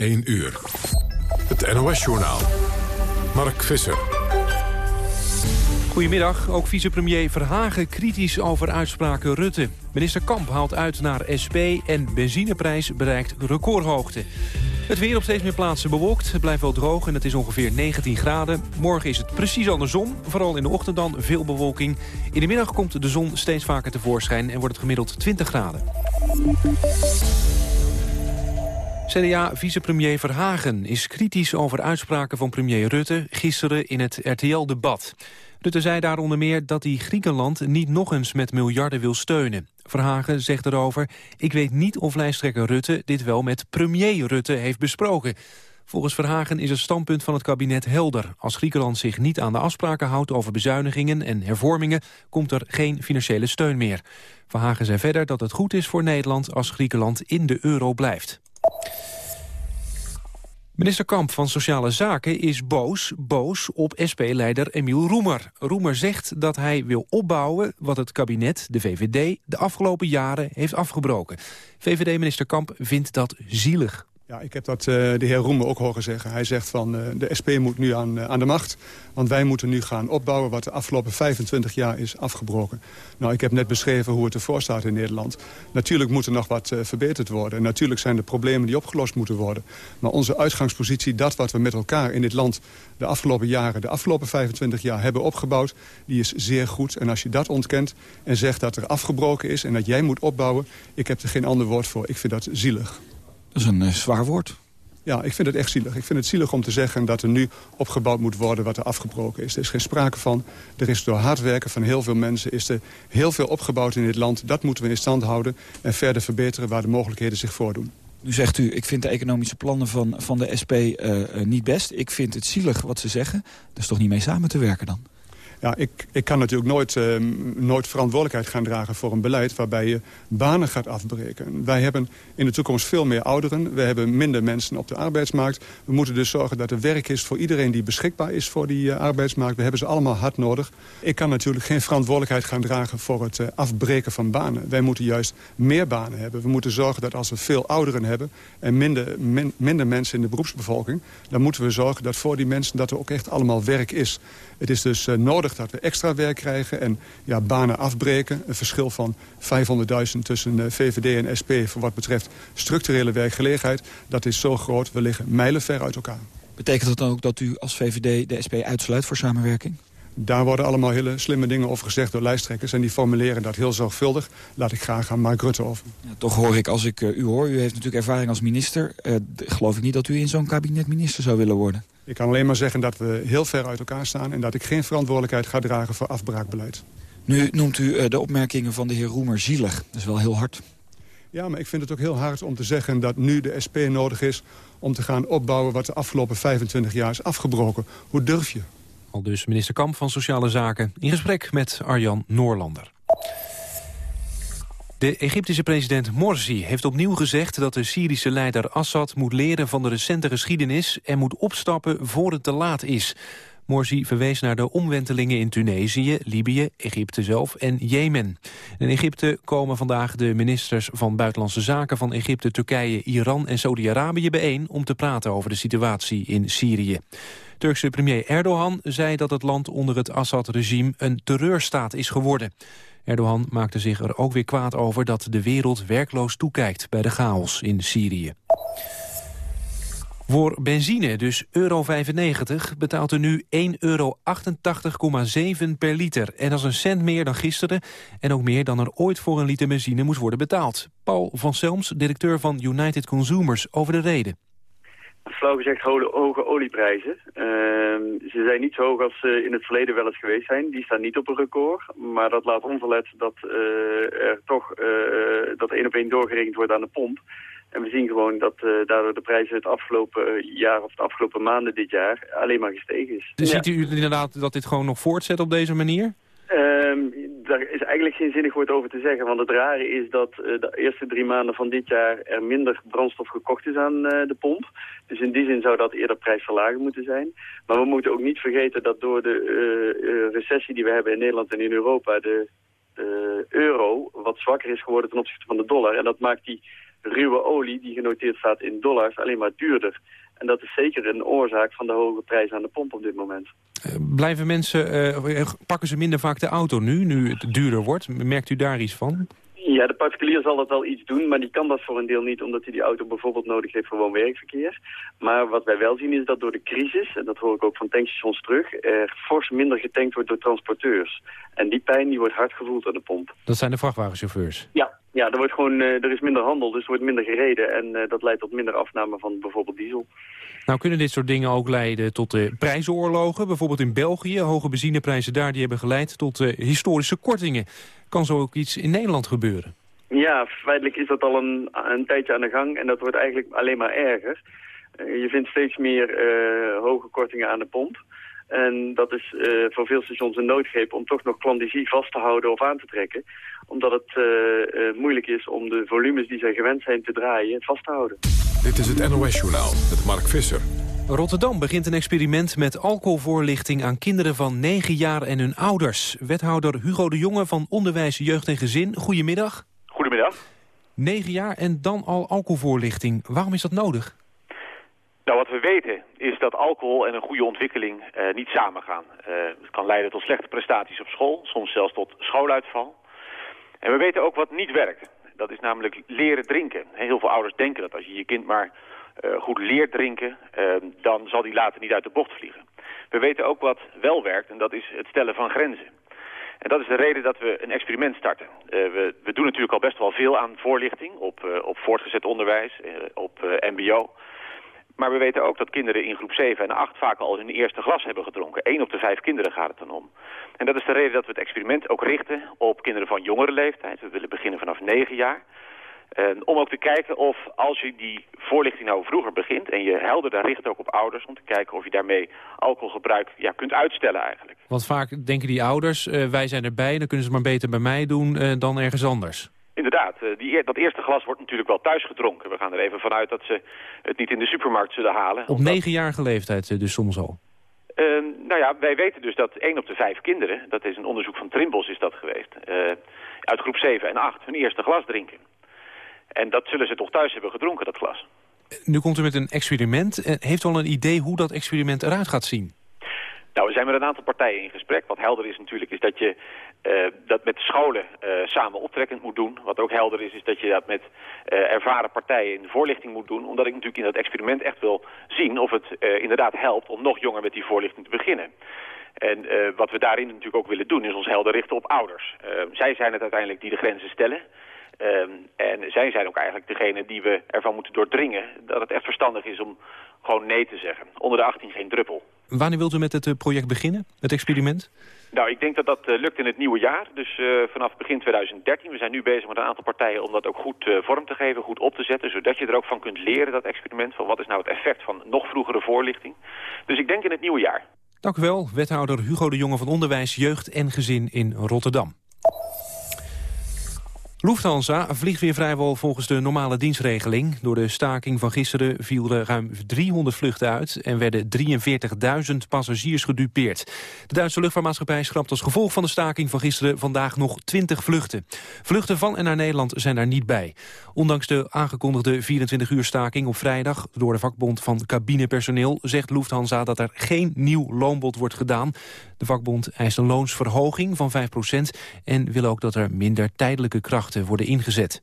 1 uur. Het NOS-journaal. Mark Visser. Goedemiddag. Ook vicepremier Verhagen kritisch over uitspraken Rutte. Minister Kamp haalt uit naar SP en benzineprijs bereikt recordhoogte. Het weer op steeds meer plaatsen bewolkt. Het blijft wel droog en het is ongeveer 19 graden. Morgen is het precies andersom. Vooral in de ochtend dan veel bewolking. In de middag komt de zon steeds vaker tevoorschijn en wordt het gemiddeld 20 graden. CDA-vicepremier Verhagen is kritisch over uitspraken van premier Rutte... gisteren in het RTL-debat. Rutte zei daar onder meer dat hij Griekenland niet nog eens met miljarden wil steunen. Verhagen zegt erover, ik weet niet of lijsttrekker Rutte dit wel met premier Rutte heeft besproken. Volgens Verhagen is het standpunt van het kabinet helder. Als Griekenland zich niet aan de afspraken houdt over bezuinigingen en hervormingen, komt er geen financiële steun meer. Verhagen zei verder dat het goed is voor Nederland als Griekenland in de euro blijft. Minister Kamp van Sociale Zaken is boos, boos op SP-leider Emiel Roemer. Roemer zegt dat hij wil opbouwen wat het kabinet, de VVD, de afgelopen jaren heeft afgebroken. VVD-minister Kamp vindt dat zielig. Ja, ik heb dat uh, de heer Roemer ook horen zeggen. Hij zegt van uh, de SP moet nu aan, uh, aan de macht. Want wij moeten nu gaan opbouwen wat de afgelopen 25 jaar is afgebroken. Nou, ik heb net beschreven hoe het ervoor staat in Nederland. Natuurlijk moet er nog wat verbeterd worden. En natuurlijk zijn er problemen die opgelost moeten worden. Maar onze uitgangspositie, dat wat we met elkaar in dit land... de afgelopen jaren, de afgelopen 25 jaar hebben opgebouwd... die is zeer goed. En als je dat ontkent en zegt dat er afgebroken is... en dat jij moet opbouwen, ik heb er geen ander woord voor. Ik vind dat zielig. Dat is een uh, zwaar woord. Ja, ik vind het echt zielig. Ik vind het zielig om te zeggen dat er nu opgebouwd moet worden wat er afgebroken is. Er is geen sprake van. Er is door hard werken van heel veel mensen is er heel veel opgebouwd in dit land. Dat moeten we in stand houden en verder verbeteren waar de mogelijkheden zich voordoen. Nu zegt u, ik vind de economische plannen van, van de SP uh, uh, niet best. Ik vind het zielig wat ze zeggen. Dat is toch niet mee samen te werken dan? Ja, ik, ik kan natuurlijk nooit, uh, nooit verantwoordelijkheid gaan dragen voor een beleid... waarbij je banen gaat afbreken. Wij hebben in de toekomst veel meer ouderen. We hebben minder mensen op de arbeidsmarkt. We moeten dus zorgen dat er werk is voor iedereen die beschikbaar is voor die uh, arbeidsmarkt. We hebben ze allemaal hard nodig. Ik kan natuurlijk geen verantwoordelijkheid gaan dragen voor het uh, afbreken van banen. Wij moeten juist meer banen hebben. We moeten zorgen dat als we veel ouderen hebben... en minder, min, minder mensen in de beroepsbevolking... dan moeten we zorgen dat voor die mensen dat er ook echt allemaal werk is. Het is dus uh, nodig dat we extra werk krijgen en ja, banen afbreken. Een verschil van 500.000 tussen uh, VVD en SP voor wat betreft structurele werkgelegenheid. Dat is zo groot, we liggen mijlenver uit elkaar. Betekent dat dan ook dat u als VVD de SP uitsluit voor samenwerking? Daar worden allemaal hele slimme dingen over gezegd door lijsttrekkers... en die formuleren dat heel zorgvuldig. Laat ik graag aan Mark Rutte over. Ja, toch hoor ik, als ik uh, u hoor, u heeft natuurlijk ervaring als minister... Uh, geloof ik niet dat u in zo'n kabinet minister zou willen worden. Ik kan alleen maar zeggen dat we heel ver uit elkaar staan... en dat ik geen verantwoordelijkheid ga dragen voor afbraakbeleid. Nu noemt u uh, de opmerkingen van de heer Roemer zielig. Dat is wel heel hard. Ja, maar ik vind het ook heel hard om te zeggen dat nu de SP nodig is... om te gaan opbouwen wat de afgelopen 25 jaar is afgebroken. Hoe durf je? Al dus minister Kamp van Sociale Zaken in gesprek met Arjan Noorlander. De Egyptische president Morsi heeft opnieuw gezegd dat de Syrische leider Assad moet leren van de recente geschiedenis en moet opstappen voor het te laat is. Morsi verwees naar de omwentelingen in Tunesië, Libië, Egypte zelf en Jemen. In Egypte komen vandaag de ministers van Buitenlandse Zaken van Egypte, Turkije, Iran en Saudi-Arabië bijeen om te praten over de situatie in Syrië. Turkse premier Erdogan zei dat het land onder het Assad-regime een terreurstaat is geworden. Erdogan maakte zich er ook weer kwaad over dat de wereld werkloos toekijkt bij de chaos in Syrië. Voor benzine, dus euro 95, betaalt u nu 1,88,7 euro per liter. En dat is een cent meer dan gisteren en ook meer dan er ooit voor een liter benzine moest worden betaald. Paul van Selms, directeur van United Consumers, over de reden flauw gezegd hoge, hoge olieprijzen. Uh, ze zijn niet zo hoog als ze in het verleden wel eens geweest zijn. Die staan niet op een record. Maar dat laat onverlet dat uh, er toch uh, dat één op één doorgerekend wordt aan de pomp. En we zien gewoon dat daardoor de prijzen het afgelopen jaar of de afgelopen maanden dit jaar alleen maar gestegen is. Dus ziet u inderdaad dat dit gewoon nog voortzet op deze manier? Um, daar is eigenlijk geen zinnig woord over te zeggen. Want het rare is dat uh, de eerste drie maanden van dit jaar er minder brandstof gekocht is aan uh, de pomp. Dus in die zin zou dat eerder prijsverlagen moeten zijn. Maar we moeten ook niet vergeten dat door de uh, recessie die we hebben in Nederland en in Europa... de euro wat zwakker is geworden ten opzichte van de dollar. En dat maakt die ruwe olie die genoteerd staat in dollars alleen maar duurder. En dat is zeker een oorzaak van de hoge prijs aan de pomp op dit moment. Uh, blijven mensen, uh, pakken ze minder vaak de auto nu, nu het duurder wordt? Merkt u daar iets van? Ja, de particulier zal dat wel iets doen, maar die kan dat voor een deel niet... omdat hij die auto bijvoorbeeld nodig heeft voor woon-werkverkeer. Maar wat wij wel zien is dat door de crisis, en dat hoor ik ook van tankstations terug... er fors minder getankt wordt door transporteurs. En die pijn die wordt hard gevoeld aan de pomp. Dat zijn de vrachtwagenchauffeurs? Ja, ja er, wordt gewoon, uh, er is minder handel, dus er wordt minder gereden... en uh, dat leidt tot minder afname van bijvoorbeeld diesel. Nou kunnen dit soort dingen ook leiden tot uh, prijsoorlogen. Bijvoorbeeld in België, hoge benzineprijzen daar... die hebben geleid tot historische kortingen. Kan zo ook iets in Nederland gebeuren? Ja, feitelijk is dat al een, een tijdje aan de gang en dat wordt eigenlijk alleen maar erger. Uh, je vindt steeds meer hoge kortingen aan de pomp. En dat is uh, voor veel stations een noodgreep om toch nog klandizie vast te houden of aan te trekken. Omdat het moeilijk is om de volumes die zij gewend zijn te draaien vast te houden. Dit is het NOS Journaal met Mark Visser. Rotterdam begint een experiment met alcoholvoorlichting aan kinderen van 9 jaar en hun ouders. Wethouder Hugo de Jonge van Onderwijs, Jeugd en Gezin, goedemiddag. Goedemiddag. 9 jaar en dan al alcoholvoorlichting. Waarom is dat nodig? Nou, wat we weten is dat alcohol en een goede ontwikkeling uh, niet samengaan. Uh, het kan leiden tot slechte prestaties op school, soms zelfs tot schooluitval. En we weten ook wat niet werkt. Dat is namelijk leren drinken. Heel veel ouders denken dat als je je kind maar uh, goed leert drinken, uh, dan zal die later niet uit de bocht vliegen. We weten ook wat wel werkt en dat is het stellen van grenzen. En dat is de reden dat we een experiment starten. We, we, doen natuurlijk al best wel veel aan voorlichting op, op voortgezet onderwijs, op mbo. Maar we weten ook dat kinderen in groep 7 en 8 vaak al hun eerste glas hebben gedronken. Eén op de vijf kinderen gaat het dan om. En dat is de reden dat we het experiment ook richten op kinderen van jongere leeftijd. We willen beginnen vanaf 9 jaar. Uh, om ook te kijken of als je die voorlichting nou vroeger begint... en je helderder richt ook op ouders... om te kijken of je daarmee alcoholgebruik ja, kunt uitstellen eigenlijk. Want vaak denken die ouders, uh, wij zijn erbij... dan kunnen ze het maar beter bij mij doen uh, dan ergens anders. Inderdaad, die, dat eerste glas wordt natuurlijk wel thuis gedronken. We gaan er even vanuit dat ze het niet in de supermarkt zullen halen. Op negenjarige leeftijd dus soms al? Uh, nou ja, wij weten dus dat 1 op de 5 kinderen... dat is een onderzoek van Trimbos is dat geweest... Uh, uit groep 7 en 8 hun eerste glas drinken. En dat zullen ze toch thuis hebben gedronken, dat glas. Nu komt u met een experiment. Heeft u al een idee hoe dat experiment eruit gaat zien? Zijn met een aantal partijen in gesprek. Wat helder is natuurlijk is dat je uh, dat met scholen uh, samen optrekkend moet doen. Wat ook helder is, is dat je dat met uh, ervaren partijen in de voorlichting moet doen. Omdat ik natuurlijk in dat experiment echt wil zien of het inderdaad helpt om nog jonger met die voorlichting te beginnen. En wat we daarin natuurlijk ook willen doen is ons helder richten op ouders. zij zijn het uiteindelijk die de grenzen stellen. Um, en zij zijn ook eigenlijk degene die we ervan moeten doordringen... dat het echt verstandig is om gewoon nee te zeggen. Onder de 18 geen druppel. Wanneer wilt u met het project beginnen, het experiment? Nou, ik denk dat dat uh, lukt in het nieuwe jaar. Dus uh, vanaf begin 2013. We zijn nu bezig met een aantal partijen om dat ook goed uh, vorm te geven, goed op te zetten. Zodat je er ook van kunt leren, dat experiment. Van wat is nou het effect van nog vroegere voorlichting. Dus ik denk in het nieuwe jaar. Dank u wel, wethouder Hugo de Jonge van Onderwijs, Jeugd en Gezin in Rotterdam. Lufthansa vliegt weer vrijwel volgens de normale dienstregeling. Door de staking van gisteren vielen ruim 300 vluchten uit... en werden 43.000 passagiers gedupeerd. De Duitse luchtvaartmaatschappij schrapt als gevolg van de staking van gisteren... vandaag nog 20 vluchten. Vluchten van en naar Nederland zijn daar niet bij. Ondanks de aangekondigde 24-uur staking op vrijdag... door de vakbond van cabinepersoneel zegt Lufthansa... dat er geen nieuw loonbod wordt gedaan. De vakbond eist een loonsverhoging van 5% en wil ook dat er minder tijdelijke krachten worden ingezet.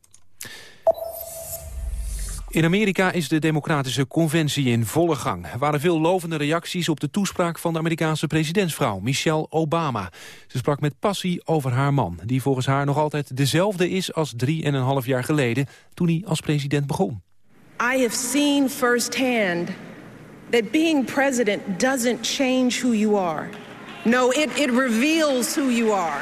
In Amerika is de democratische conventie in volle gang. Er waren veel lovende reacties op de toespraak van de Amerikaanse presidentsvrouw, Michelle Obama. Ze sprak met passie over haar man, die volgens haar nog altijd dezelfde is als drie en een half jaar geleden, toen hij als president begon. I have seen firsthand that being president doesn't change who you are. No, it, it reveals who you are.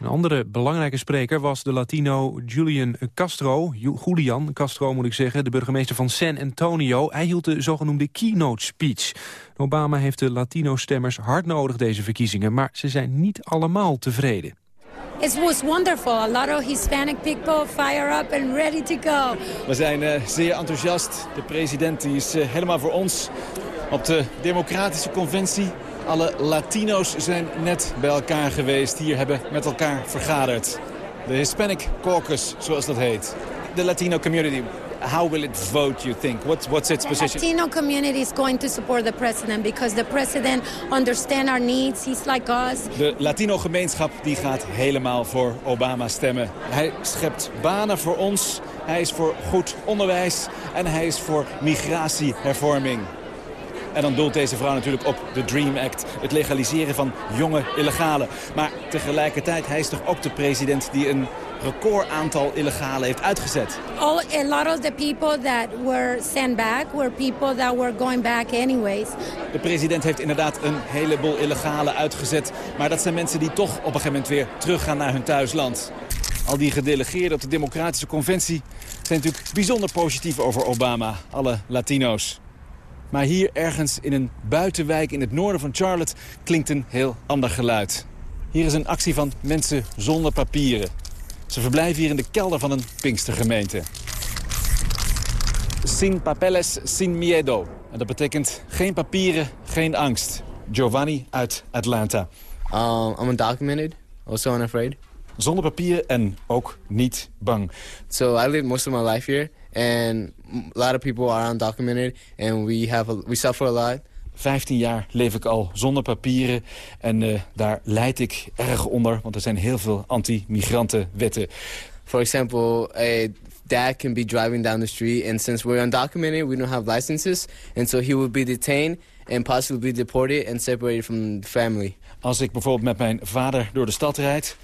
Een andere belangrijke spreker was de Latino Julian Castro. Julian Castro moet ik zeggen, de burgemeester van San Antonio. Hij hield de zogenoemde keynote speech. Obama heeft de Latino-stemmers hard nodig deze verkiezingen... maar ze zijn niet allemaal tevreden. It was wonderful. A lot of Hispanic people fire up and ready to go. We zijn uh, zeer enthousiast. De president die is uh, helemaal voor ons op de democratische conventie alle Latino's zijn net bij elkaar geweest. Hier hebben met elkaar vergaderd. De Hispanic Caucus, zoals dat heet. the Latino community, how will it vote, you think? What's, what's its position? The Latino community is going to support the president because the president understands our needs. He's like us. De Latino-gemeenschap die gaat helemaal voor Obama stemmen. Hij schept banen voor ons, hij is voor goed onderwijs en hij is voor migratiehervorming. En dan doelt deze vrouw natuurlijk op de Dream Act. Het legaliseren van jonge illegalen. Maar tegelijkertijd, hij is toch ook de president die een recordaantal illegalen heeft uitgezet. All, a lot of the people that were sent back were people that were going back anyways. De president heeft inderdaad een heleboel illegalen uitgezet. Maar dat zijn mensen die toch op een gegeven moment weer teruggaan naar hun thuisland. Al die gedelegeerden op de Democratische Conventie zijn natuurlijk bijzonder positief over Obama. Alle Latino's. Maar hier ergens in een buitenwijk in het noorden van Charlotte klinkt een heel ander geluid. Hier is een actie van mensen zonder papieren. Ze verblijven hier in de kelder van een Pinkstergemeente. Sin papeles, sin miedo. En dat betekent geen papieren, geen angst. Giovanni uit Atlanta. Um, I'm undocumented, also unafraid. Zonder papieren en ook niet bang. So I lived most of my life here, and a lot of people are undocumented, and we have a, we suffer a lot. 15 jaar leef ik al zonder papieren en uh, daar leid ik erg onder, want er zijn heel veel anti-migrantenwetten. For example, a dad can be driving down the street, and since we're undocumented, we don't have licenses, and so he will be detained and possibly be deported and separated from the family. Als ik bijvoorbeeld met mijn vader door de stad rijd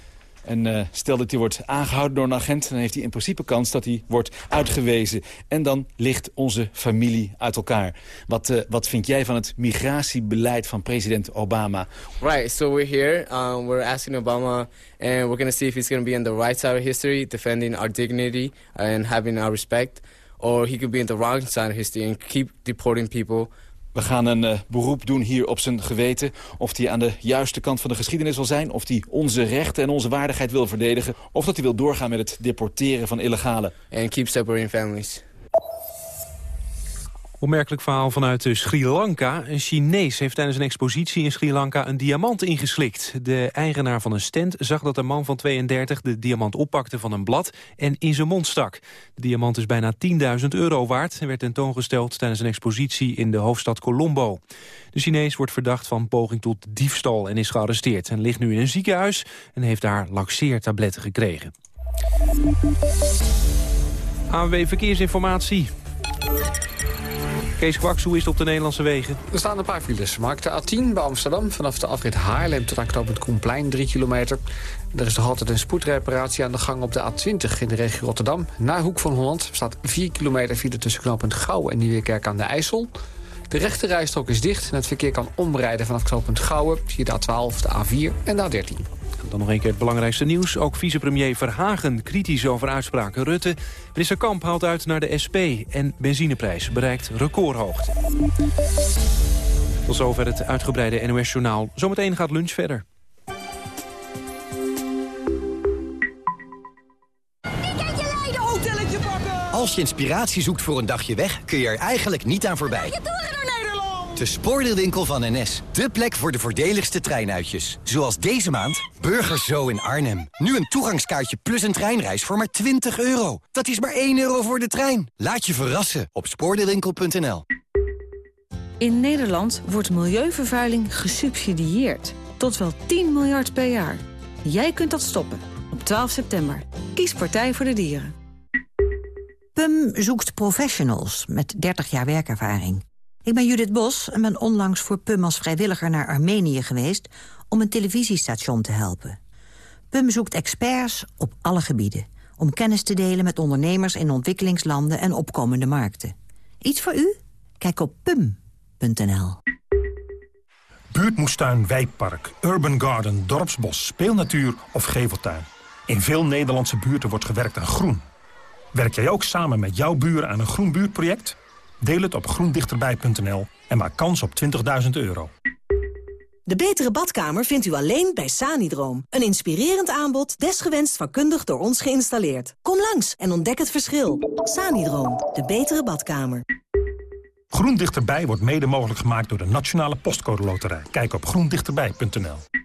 en uh, stel dat hij wordt aangehouden door een agent... dan heeft hij in principe kans dat hij wordt uitgewezen. En dan ligt onze familie uit elkaar. Wat, uh, wat vind jij van het migratiebeleid van president Obama? Right, so we're here. Um, we're asking Obama... and we're going to see if he's going to be on the right side of history... defending our dignity and having our respect. Or he could be on the wrong side of history... and keep deporting people... We gaan een uh, beroep doen hier op zijn geweten. Of hij aan de juiste kant van de geschiedenis wil zijn. Of hij onze rechten en onze waardigheid wil verdedigen. Of dat hij wil doorgaan met het deporteren van illegalen. And keep separating families. Opmerkelijk verhaal vanuit Sri Lanka. Een Chinees heeft tijdens een expositie in Sri Lanka een diamant ingeslikt. De eigenaar van een stand zag dat een man van 32 de diamant oppakte van een blad en in zijn mond stak. De diamant is bijna 10.000 euro waard en werd tentoongesteld tijdens een expositie in de hoofdstad Colombo. De Chinees wordt verdacht van poging tot diefstal en is gearresteerd. En ligt nu in een ziekenhuis en heeft daar laxeertabletten gekregen. ANW Verkeersinformatie. Kees Kwaks, hoe is het op de Nederlandse wegen? Er staan een paar files. Mark de A10 bij Amsterdam vanaf de afrit Haarlem tot aan knooppunt Koenplein, 3 kilometer. Er is nog altijd een spoedreparatie aan de gang op de A20 in de regio Rotterdam. Na Hoek van Holland staat 4 kilometer file tussen knooppunt Gouwen en Nieuwekerk aan de IJssel. De rechte rijstrook is dicht en het verkeer kan omrijden vanaf knooppunt Gouwen... via de A12, de A4 en de A13. Dan nog een keer het belangrijkste nieuws. Ook vicepremier Verhagen kritisch over uitspraken Rutte. Minister Kamp haalt uit naar de SP en benzineprijs bereikt recordhoogte. Tot zover het uitgebreide NOS-journaal. Zometeen gaat lunch verder. Als je inspiratie zoekt voor een dagje weg, kun je er eigenlijk niet aan voorbij. De spoordeelwinkel van NS. De plek voor de voordeligste treinuitjes. Zoals deze maand Burgers Zo in Arnhem. Nu een toegangskaartje plus een treinreis voor maar 20 euro. Dat is maar 1 euro voor de trein. Laat je verrassen op spoordeelwinkel.nl. In Nederland wordt milieuvervuiling gesubsidieerd. Tot wel 10 miljard per jaar. Jij kunt dat stoppen. Op 12 september. Kies Partij voor de Dieren. PUM zoekt professionals met 30 jaar werkervaring. Ik ben Judith Bos en ben onlangs voor PUM als vrijwilliger naar Armenië geweest... om een televisiestation te helpen. PUM zoekt experts op alle gebieden... om kennis te delen met ondernemers in ontwikkelingslanden en opkomende markten. Iets voor u? Kijk op pum.nl. Buurtmoestuin, wijkpark, urban garden, dorpsbos, speelnatuur of geveltuin. In veel Nederlandse buurten wordt gewerkt aan groen. Werk jij ook samen met jouw buren aan een groen buurtproject? Deel het op groendichterbij.nl en maak kans op 20.000 euro. De betere badkamer vindt u alleen bij Sanidroom. Een inspirerend aanbod, desgewenst vakkundig door ons geïnstalleerd. Kom langs en ontdek het verschil. Sanidroom, de betere badkamer. Groen Dichterbij wordt mede mogelijk gemaakt door de Nationale Postcode Loterij. Kijk op groendichterbij.nl.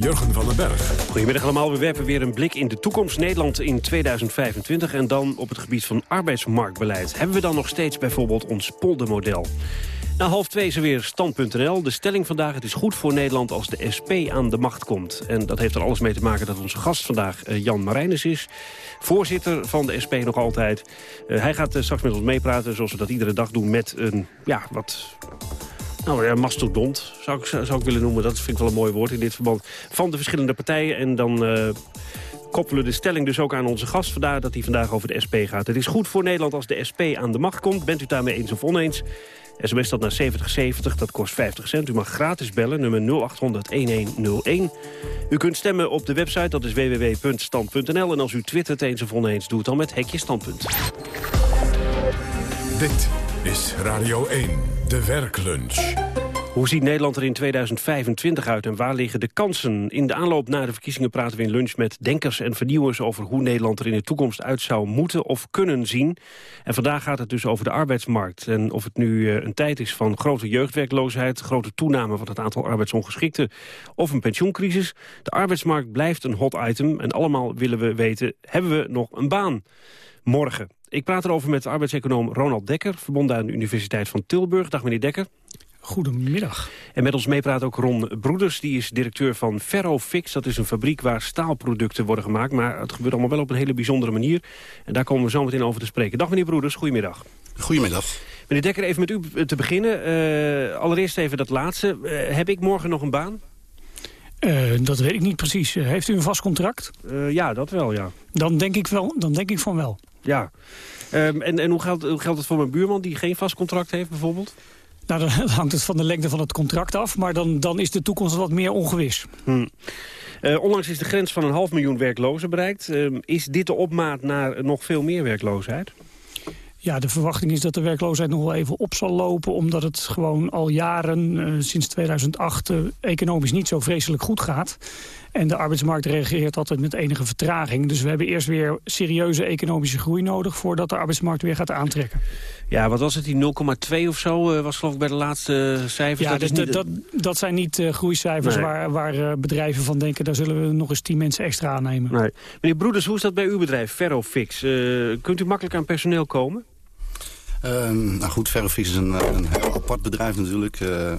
Jurgen van den Berg. Goedemiddag allemaal. We werpen weer een blik in de toekomst Nederland in 2025... en dan op het gebied van arbeidsmarktbeleid. Hebben we dan nog steeds bijvoorbeeld ons poldermodel? Na half twee is er weer stand.nl. De stelling vandaag, het is goed voor Nederland als de SP aan de macht komt. En dat heeft er alles mee te maken dat onze gast vandaag uh, Jan Marijnus is. Voorzitter van de SP nog altijd. Uh, hij gaat uh, straks met ons meepraten, zoals we dat iedere dag doen... met een, ja, wat nou ja, mastodont zou ik, zou ik willen noemen. Dat vind ik wel een mooi woord in dit verband. Van de verschillende partijen. En dan uh, koppelen de stelling dus ook aan onze gast. Vandaar dat hij vandaag over de SP gaat. Het is goed voor Nederland als de SP aan de macht komt. Bent u daarmee eens of oneens? SMS dat naar 7070, dat kost 50 cent. U mag gratis bellen, nummer 0800-1101. U kunt stemmen op de website, dat is www.stand.nl. En als u twittert eens of oneens, doe het dan met Hekje Standpunt. Dit is Radio 1, de werklunch. Hoe ziet Nederland er in 2025 uit en waar liggen de kansen? In de aanloop naar de verkiezingen praten we in lunch met denkers en vernieuwers... over hoe Nederland er in de toekomst uit zou moeten of kunnen zien. En vandaag gaat het dus over de arbeidsmarkt. En of het nu een tijd is van grote jeugdwerkloosheid... grote toename van het aantal arbeidsongeschikten of een pensioencrisis. De arbeidsmarkt blijft een hot item en allemaal willen we weten... hebben we nog een baan? Morgen. Ik praat erover met arbeidseconoom Ronald Dekker... verbonden aan de Universiteit van Tilburg. Dag meneer Dekker. Goedemiddag. En met ons meepraat ook Ron Broeders, die is directeur van Ferrofix. Dat is een fabriek waar staalproducten worden gemaakt. Maar het gebeurt allemaal wel op een hele bijzondere manier. En daar komen we zo meteen over te spreken. Dag meneer Broeders, goedemiddag. Goedemiddag. Meneer Dekker, even met u te beginnen. Uh, allereerst even dat laatste. Uh, heb ik morgen nog een baan? Uh, dat weet ik niet precies. heeft u een vast contract? ja, dat wel, ja. Dan denk ik, wel, dan denk ik van wel. Ja. Um, en en hoe, geldt, hoe geldt het voor mijn buurman die geen vast contract heeft bijvoorbeeld? Nou, dan hangt het van de lengte van het contract af. Maar dan, dan is de toekomst wat meer ongewis. Hmm. Uh, onlangs is de grens van een half miljoen werklozen bereikt. Uh, is dit de opmaat naar nog veel meer werkloosheid? Ja, de verwachting is dat de werkloosheid nog wel even op zal lopen... omdat het gewoon al jaren, uh, sinds 2008, economisch niet zo vreselijk goed gaat. En de arbeidsmarkt reageert altijd met enige vertraging. Dus we hebben eerst weer serieuze economische groei nodig... voordat de arbeidsmarkt weer gaat aantrekken. Ja, wat was het, die 0,2 of zo uh, was geloof ik bij de laatste cijfers? Ja, dat, dat, dat, dat, zijn niet uh, groeicijfers nee. waar, waar uh, bedrijven van denken... daar zullen we nog eens 10 mensen extra aannemen. Nee. Meneer Broeders, hoe is dat bij uw bedrijf, Ferrofix? kunt u makkelijk aan personeel komen? Uh, nou goed, Ferrofix is een, een heel apart bedrijf natuurlijk. Uh, uh,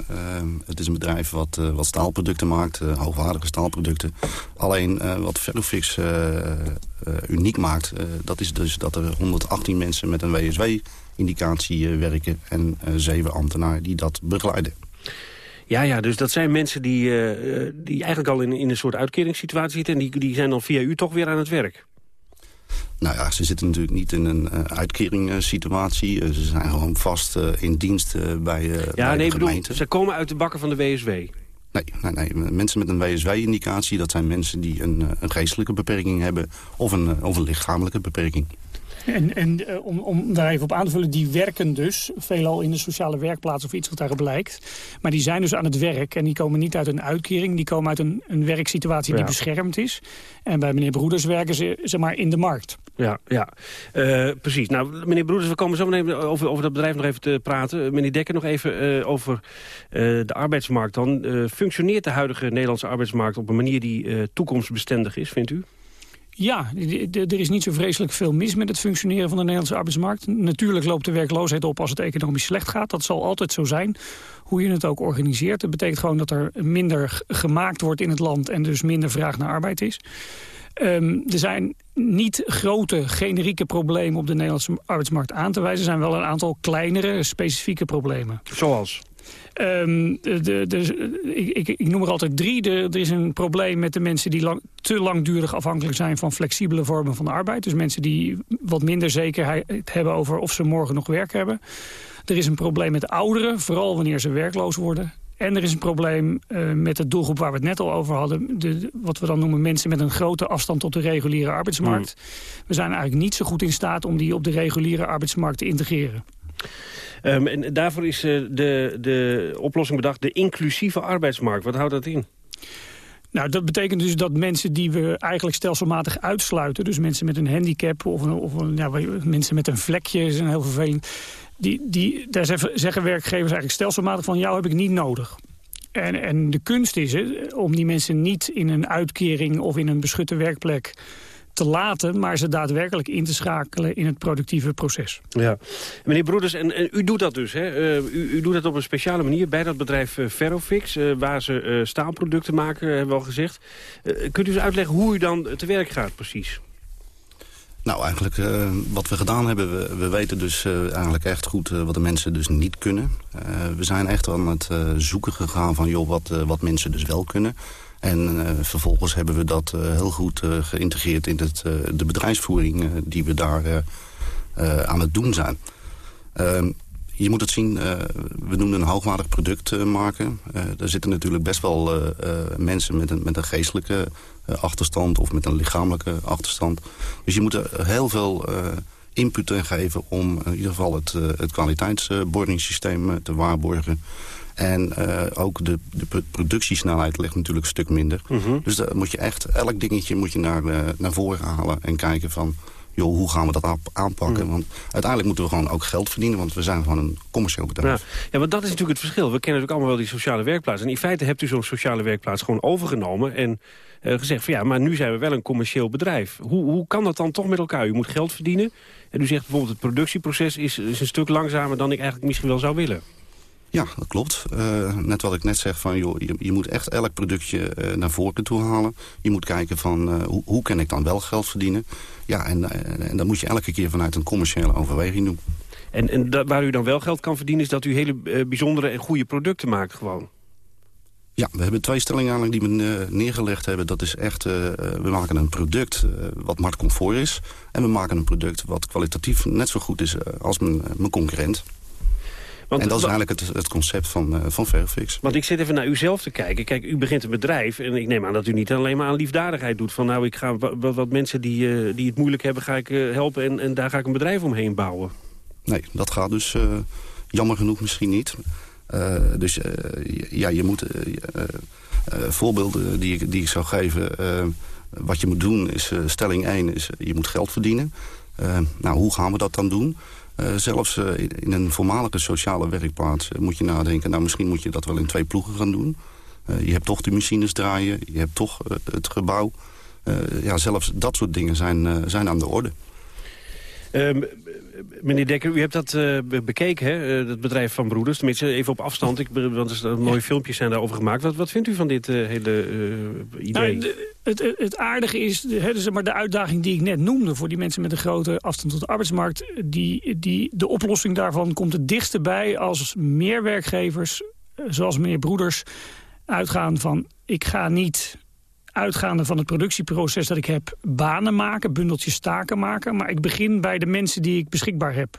het is een bedrijf wat, uh, wat staalproducten maakt, hoogwaardige staalproducten. Alleen wat Ferrofix uniek maakt, dat is dus dat er 118 mensen met een WSW-indicatie werken... en zeven ambtenaren die dat begeleiden. Ja, ja, dus dat zijn mensen die, die eigenlijk al in, in een soort uitkeringssituatie zitten... en die, die zijn dan via u toch weer aan het werk. Nou ja, ze zitten natuurlijk niet in een uh, uitkeringssituatie. Uh, ze zijn gewoon vast uh, in dienst bij, ja, bij nee, de gemeente. Bedoel, ze komen uit de bakken van de WSW. Nee, nee, nee. mensen met een WSW-indicatie... dat zijn mensen die een, een geestelijke beperking hebben... of een, of een lichamelijke beperking. En, en uh, om, om daar even op aan te vullen, die werken dus veelal in de sociale werkplaats of iets wat daarop lijkt. Maar die zijn dus aan het werk en die komen niet uit een uitkering. Die komen uit een, een werksituatie die beschermd is. En bij meneer Broeders werken ze zeg maar in de markt. Ja, ja. Uh, precies. Nou, meneer Broeders, we komen zo meteen over, over dat bedrijf nog even te praten. Meneer Dekker, nog even uh, over de arbeidsmarkt dan. functioneert de huidige Nederlandse arbeidsmarkt op een manier die toekomstbestendig is, vindt u? Ja, er is niet zo vreselijk veel mis met het functioneren van de Nederlandse arbeidsmarkt. Natuurlijk loopt de werkloosheid op als het economisch slecht gaat. Dat zal altijd zo zijn, hoe je het ook organiseert. Dat betekent gewoon dat er minder gemaakt wordt in het land... en dus minder vraag naar arbeid is. Um, er zijn niet grote generieke problemen op de Nederlandse arbeidsmarkt aan te wijzen. Er zijn wel een aantal kleinere, specifieke problemen. Zoals? Um, de, de, ik, ik, ik, noem er altijd drie. De, er is een probleem met de mensen die lang, te langdurig afhankelijk zijn van flexibele vormen van arbeid. Dus mensen die wat minder zekerheid hebben over of ze morgen nog werk hebben. Er is een probleem met ouderen, vooral wanneer ze werkloos worden. En er is een probleem uh, met de doelgroep waar we het net al over hadden. De, wat we dan noemen mensen met een grote afstand tot de reguliere arbeidsmarkt. Mm. We zijn eigenlijk niet zo goed in staat om die op de reguliere arbeidsmarkt te integreren. Um, en daarvoor is uh, de, de oplossing bedacht, de inclusieve arbeidsmarkt. Wat houdt dat in? Nou, dat betekent dus dat mensen die we eigenlijk stelselmatig uitsluiten... dus mensen met een handicap of, of ja, mensen met een vlekje, zijn heel vervelend... Die, die, daar zeggen werkgevers eigenlijk stelselmatig van... jou heb ik niet nodig. En, en de kunst is om die mensen niet in een uitkering... of in een beschutte werkplek te laten, maar ze daadwerkelijk in te schakelen in het productieve proces. Ja. Meneer Broeders, en, en u doet dat dus, hè? Uh, u, u, doet dat op een speciale manier bij dat bedrijf uh, Ferrofix, uh, waar ze staalproducten maken, hebben we al gezegd. kunt u eens uitleggen hoe u dan te werk gaat precies? Nou, eigenlijk wat we gedaan hebben, we, we weten dus eigenlijk echt goed wat de mensen dus niet kunnen. we zijn echt aan het zoeken gegaan van, joh, wat, wat mensen dus wel kunnen. En uh, vervolgens hebben we dat uh, heel goed uh, geïntegreerd in het, de bedrijfsvoering die we daar aan het doen zijn. Ehm, je moet het zien, we doen een hoogwaardig product maken. er zitten natuurlijk best wel mensen met een, met een geestelijke achterstand... of met een lichamelijke achterstand. Dus je moet er heel veel input in geven om in ieder geval het, het kwaliteitsbordingssysteem te waarborgen. En uh, ook de, de, productiesnelheid ligt natuurlijk een stuk minder. Mhm. Dus daar moet je echt, elk dingetje moet je naar, uh, naar voren halen en kijken van... joh, hoe gaan we dat aanpakken? Mhm. Want uiteindelijk moeten we gewoon ook geld verdienen... want we zijn gewoon een commercieel bedrijf. Ja, ja want dat is natuurlijk het verschil. We kennen natuurlijk allemaal wel die sociale werkplaats. En in feite hebt u zo'n sociale werkplaats gewoon overgenomen... en uh, gezegd van ja, maar nu zijn we wel een commercieel bedrijf. Hoe, hoe kan dat dan toch met elkaar? U moet geld verdienen. En u zegt bijvoorbeeld het productieproces is, is een stuk langzamer... dan ik eigenlijk misschien wel zou willen. Ja, dat klopt. Uh, net wat ik net zeg, van, joh, je, je moet echt elk productje uh, naar voren toe halen. Je moet kijken van uh, hoe, hoe kan ik dan wel geld verdienen. Ja, en, en dat moet je elke keer vanuit een commerciële overweging doen. En, en waar u dan wel geld kan verdienen... is dat u hele bijzondere en goede producten maakt gewoon. Ja, we hebben twee stellingen eigenlijk die we neergelegd hebben. Dat is echt, we maken een product wat marktconform is. En we maken een product wat kwalitatief net zo goed is als mijn, mijn concurrent. Want, en dat is eigenlijk het, het concept van, uh, van Fairfix. Want ik zit even naar uzelf te kijken. Kijk, u begint een bedrijf en ik neem aan dat u niet alleen maar aan liefdadigheid doet. Van nou, ik ga wat, wat mensen die, uh, die het moeilijk hebben, ga ik uh, helpen en, en daar ga ik een bedrijf omheen bouwen. Nee, dat gaat dus jammer genoeg misschien niet. dus ja, je moet... voorbeelden die ik, die ik zou geven... wat je moet doen is, stelling 1 is, je moet geld verdienen. nou, hoe gaan we dat dan doen? Uh, zelfs uh, in een voormalige sociale werkplaats uh, moet je nadenken... nou, misschien moet je dat wel in twee ploegen gaan doen. je hebt toch de machines draaien, je hebt toch het gebouw. ja, zelfs dat soort dingen zijn, zijn aan de orde. Um, meneer Dekker, u hebt dat uh, bekeken, hè, het bedrijf van Broeders. Tenminste, even op afstand, ik, want er mooie filmpjes zijn daarover gemaakt. Wat, wat vindt u van dit uh, hele uh, idee? Nou, het, het, aardige is, de, zeg maar, de uitdaging die ik net noemde... voor die mensen met een grote afstand tot de arbeidsmarkt... Die, die, de oplossing daarvan komt het dichtste bij als meer werkgevers... zoals meneer Broeders uitgaan van... ik ga niet uitgaande van het productieproces dat ik heb... banen maken, bundeltjes taken maken. Maar ik begin bij de mensen die ik beschikbaar heb.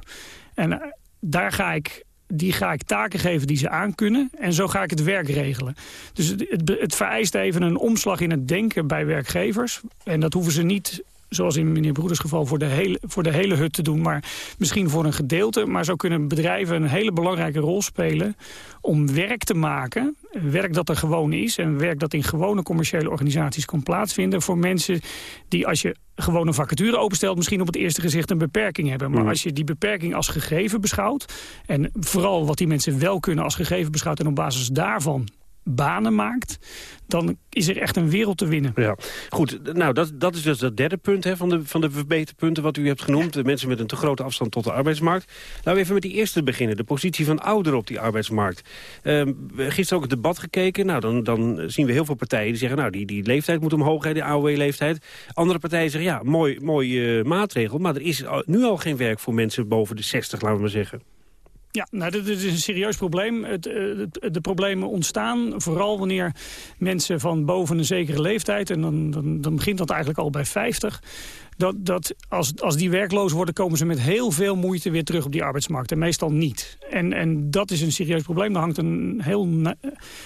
En eh, daar ga ik die ga ik taken geven die ze aankunnen. En zo ga ik het werk regelen. Dus het, het, het, vereist even een omslag in het denken bij werkgevers. En dat hoeven ze niet zoals in meneer Broeders geval, voor de, hele, voor de hele hut te doen. Maar misschien voor een gedeelte. Maar zo kunnen bedrijven een hele belangrijke rol spelen om werk te maken. Werk dat er gewoon is en werk dat in gewone commerciële organisaties kan plaatsvinden. Voor mensen die als je gewoon een vacature openstelt... misschien op het eerste gezicht een beperking hebben. Maar mm. als je die beperking als gegeven beschouwt... en vooral wat die mensen wel kunnen als gegeven beschouwt... en op basis daarvan banen maakt... dan is er echt een wereld te winnen. Ja, goed. Nou, dat, dat is dus het derde punt hè, van, de, van de verbeterpunten wat u hebt genoemd. De mensen met een te grote afstand tot de arbeidsmarkt. Laten we even met die eerste beginnen. De positie van ouderen op die arbeidsmarkt. Uh, gisteren ook het debat gekeken. Nou, dan, dan zien we heel veel partijen die zeggen... nou, die, die leeftijd moet omhoog, hè, de AOW-leeftijd. Andere partijen zeggen, ja, mooi, mooi uh, maatregel... maar er is nu al geen werk voor mensen boven de 60, laten we maar zeggen. Ja, nou, dit, is een serieus probleem. Het, eh, de problemen ontstaan vooral wanneer mensen van boven een zekere leeftijd... en dan, dan begint dat eigenlijk al bij 50... dat, dat als, als die werkloos worden... komen ze met heel veel moeite weer terug op die arbeidsmarkt. En meestal niet. En, en dat is een serieus probleem. Er hangt een heel,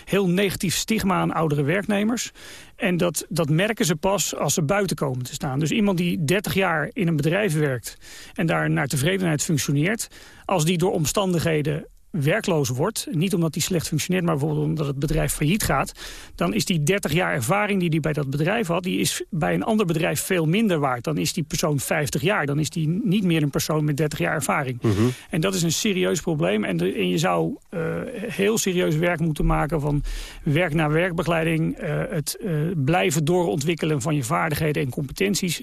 heel negatief stigma aan oudere werknemers. En dat, dat merken ze pas als ze buiten komen te staan. Dus iemand die 30 jaar in een bedrijf werkt... en daar naar tevredenheid functioneert... als die door omstandigheden werkloos wordt... niet omdat hij slecht functioneert, maar bijvoorbeeld omdat het bedrijf failliet gaat... dan is die 30 jaar ervaring die hij bij dat bedrijf had... die is bij een ander bedrijf veel minder waard. Dan is die persoon 50 jaar. Dan is die niet meer een persoon met 30 jaar ervaring. Mhm. En dat is een serieus probleem. En, de, en je zou uh, heel serieus werk moeten maken van werk naar werkbegeleiding... Uh, het uh, blijven doorontwikkelen van je vaardigheden en competenties...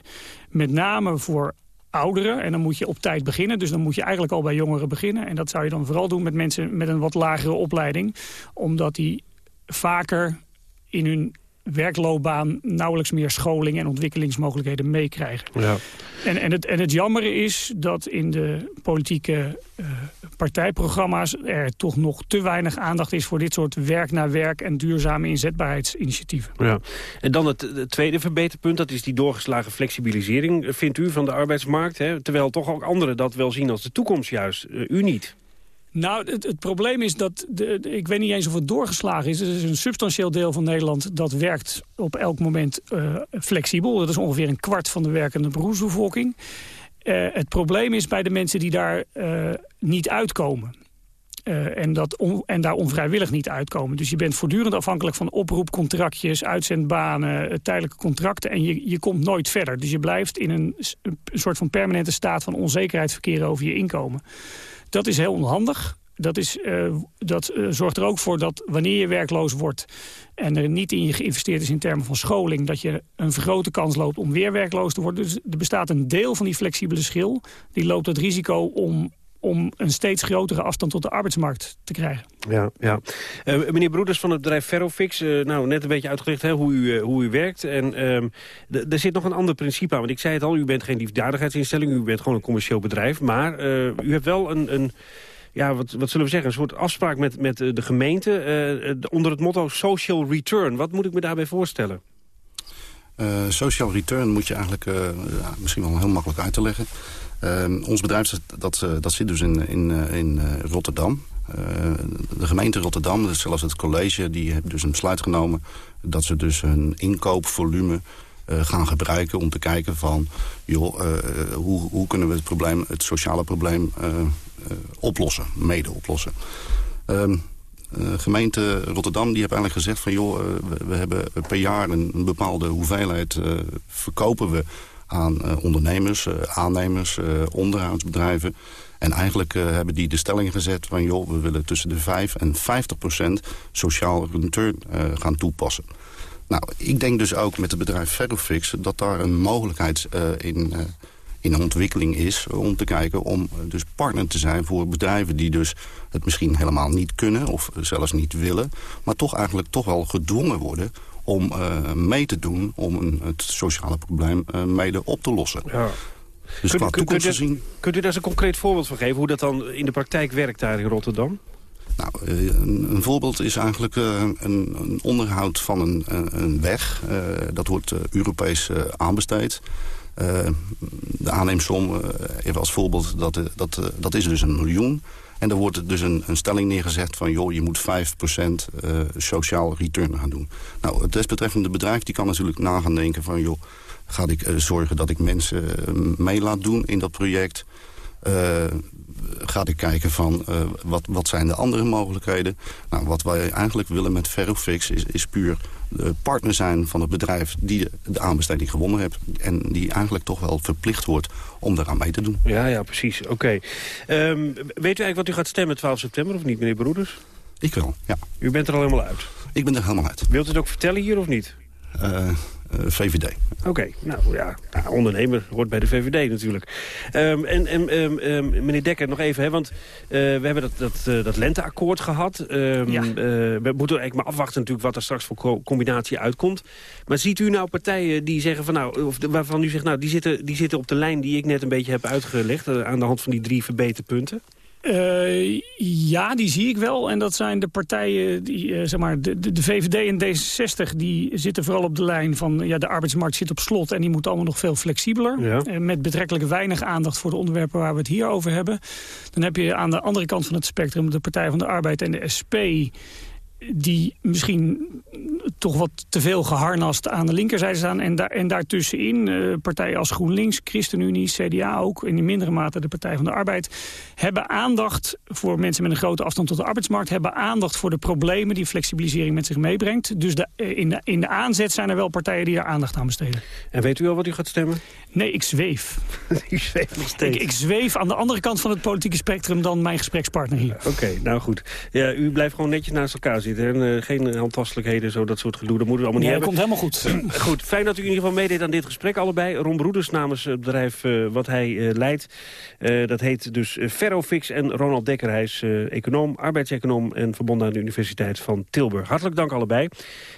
met name voor ouderen. En dan moet je op tijd beginnen. Dus dan moet je eigenlijk al bij jongeren beginnen. En dat zou je dan vooral doen met mensen met een wat lagere opleiding. Omdat die vaker in hun werkloopbaan nauwelijks meer scholing en ontwikkelingsmogelijkheden meekrijgen. Ja. En, en, het, en het jammer is dat in de politieke uh, partijprogramma's er toch nog te weinig aandacht is voor dit soort werk naar werk en duurzame inzetbaarheidsinitiatieven. Ja. En dan het, tweede verbeterpunt, dat is die doorgeslagen flexibilisering, vindt u, van de arbeidsmarkt. Hè? Terwijl toch ook anderen dat wel zien als de toekomst juist, uh, u niet. Nou, het, het, probleem is dat, de, ik weet niet eens of het doorgeslagen is. Er is een substantieel deel van Nederland dat werkt op elk moment uh, flexibel. Dat is ongeveer een kwart van de werkende beroepsbevolking. Uh, het probleem is bij de mensen die daar uh, niet uitkomen. en, dat en daar onvrijwillig niet uitkomen. Dus je bent voortdurend afhankelijk van oproepcontractjes, uitzendbanen, tijdelijke contracten. En je, je komt nooit verder. Dus je blijft in een, een soort van permanente staat van onzekerheid verkeren over je inkomen. Dat is heel onhandig. Dat, is, uh, dat zorgt er ook voor dat wanneer je werkloos wordt... en er niet in je geïnvesteerd is in termen van scholing... dat je een vergrote kans loopt om weer werkloos te worden. Dus er bestaat een deel van die flexibele schil... die loopt het risico om om een steeds grotere afstand tot de arbeidsmarkt te krijgen. Ja, ja. Uh, meneer Broeders van het bedrijf Ferrofix, uh, nou net een beetje uitgelegd hè, hoe, u, uh, hoe u werkt. En ehm, er zit nog een ander principe aan, want ik zei het al, u bent geen liefdadigheidsinstelling, u bent gewoon een commercieel bedrijf. Maar u hebt wel een... een ja, wat, wat zullen we zeggen, een soort afspraak met, met de gemeente... onder het motto social return. Wat moet ik me daarbij voorstellen? social return moet je eigenlijk misschien wel heel makkelijk uit te leggen. Uh, ons bedrijf dat, eh, dat zit dus in, in, eh, in Rotterdam. de gemeente Rotterdam, dus zelfs het college, die heeft dus een besluit genomen... dat ze dus een inkoopvolume gaan gebruiken om te kijken van... joh, hoe, hoe kunnen we het, probleem, het sociale probleem oplossen, mede oplossen. Uh, gemeente Rotterdam die heeft eigenlijk gezegd van... joh, we, we, hebben per jaar een, een bepaalde hoeveelheid verkopen we aan uh, ondernemers, uh, aannemers, uh, onderhoudsbedrijven. En eigenlijk hebben die de stelling gezet van... joh, we willen tussen de 5 en 50 procent sociaal return gaan toepassen. Nou, ik denk dus ook met het bedrijf Ferrofix... dat daar een mogelijkheid in, in ontwikkeling is... om te kijken om dus partner te zijn voor bedrijven... die dus het misschien helemaal niet kunnen of zelfs niet willen... maar toch eigenlijk toch wel gedwongen worden om uh, mee te doen om een, het sociale probleem uh, mede op te lossen. Ja. Dus kunt, qua kunt, kunt, kunt u daar eens een concreet voorbeeld van geven... hoe dat dan in de praktijk werkt daar in Rotterdam? Nou, eh, een, voorbeeld is eigenlijk een, een, onderhoud van een, een weg. dat wordt Europees aanbesteed. de aanneemsom, even als voorbeeld, dat, dat, dat is dus een miljoen. En er wordt dus een, een stelling neergezet van... joh, je moet 5% uh, sociaal return gaan doen. Nou, het desbetreffende bedrijf die kan natuurlijk na gaan denken van... joh, ga ik uh, zorgen dat ik mensen uh, mee laat doen in dat project... Uh, ga ik kijken van uh, wat, wat zijn de andere mogelijkheden. Nou, wat wij eigenlijk willen met Ferrofix is, is puur de partner zijn van het bedrijf die de, aanbesteding gewonnen heeft. En die eigenlijk toch wel verplicht wordt om daaraan mee te doen. Ja, ja, precies. Oké. Okay. Um, weet u eigenlijk wat u gaat stemmen 12 september of niet, meneer Broeders? Ik wel, ja. U bent er al helemaal uit? Ik ben er helemaal uit. Wilt u het ook vertellen hier of niet? Uh, eh, VVD. Oké, nou ja, nou, ondernemer hoort bij de VVD natuurlijk. Um, en en um, meneer Dekker, nog even, hè, want uh, we hebben dat, dat, uh, dat lenteakkoord gehad. Ja. we moeten eigenlijk maar afwachten natuurlijk wat er straks voor combinatie uitkomt. Maar ziet u nou partijen die zeggen van nou, of waarvan u zegt nou, die zitten, die zitten op de lijn die ik net een beetje heb uitgelegd aan de hand van die drie verbeterpunten? Uh, ja, die zie ik wel. En dat zijn de partijen, die, uh, zeg maar, de, de, VVD en D66... die zitten vooral op de lijn van... ja, de arbeidsmarkt zit op slot en die moet allemaal nog veel flexibeler. Ja. Uh, met betrekkelijk weinig aandacht voor de onderwerpen waar we het hier over hebben. Dan heb je aan de andere kant van het spectrum... de Partij van de Arbeid en de SP die misschien toch wat te veel geharnast aan de linkerzijde staan. En, daar, en daartussenin uh, partijen als GroenLinks, ChristenUnie, CDA ook... en in mindere mate de Partij van de Arbeid... hebben aandacht voor mensen met een grote afstand tot de arbeidsmarkt... hebben aandacht voor de problemen die flexibilisering met zich meebrengt. Dus de, uh, in, de, in de aanzet zijn er wel partijen die daar aandacht aan besteden. En weet u al wat u gaat stemmen? Nee, ik zweef. u zweeft nog steeds? Ik, ik, zweef aan de andere kant van het politieke spectrum... dan mijn gesprekspartner hier. Oké, okay, nou goed. Ja, u blijft gewoon netjes naast elkaar zitten en uh, geen handtastelijkheden, zo dat soort gedoe. Dat moeten we allemaal nee, niet hebben. komt helemaal goed. goed, fijn dat u in ieder geval meedeed aan dit gesprek allebei. Ron Broeders namens het bedrijf uh, wat hij uh, leidt. dat heet dus Ferrofix en Ronald Dekker. Hij is econoom, arbeidseconoom en verbonden aan de Universiteit van Tilburg. Hartelijk dank allebei.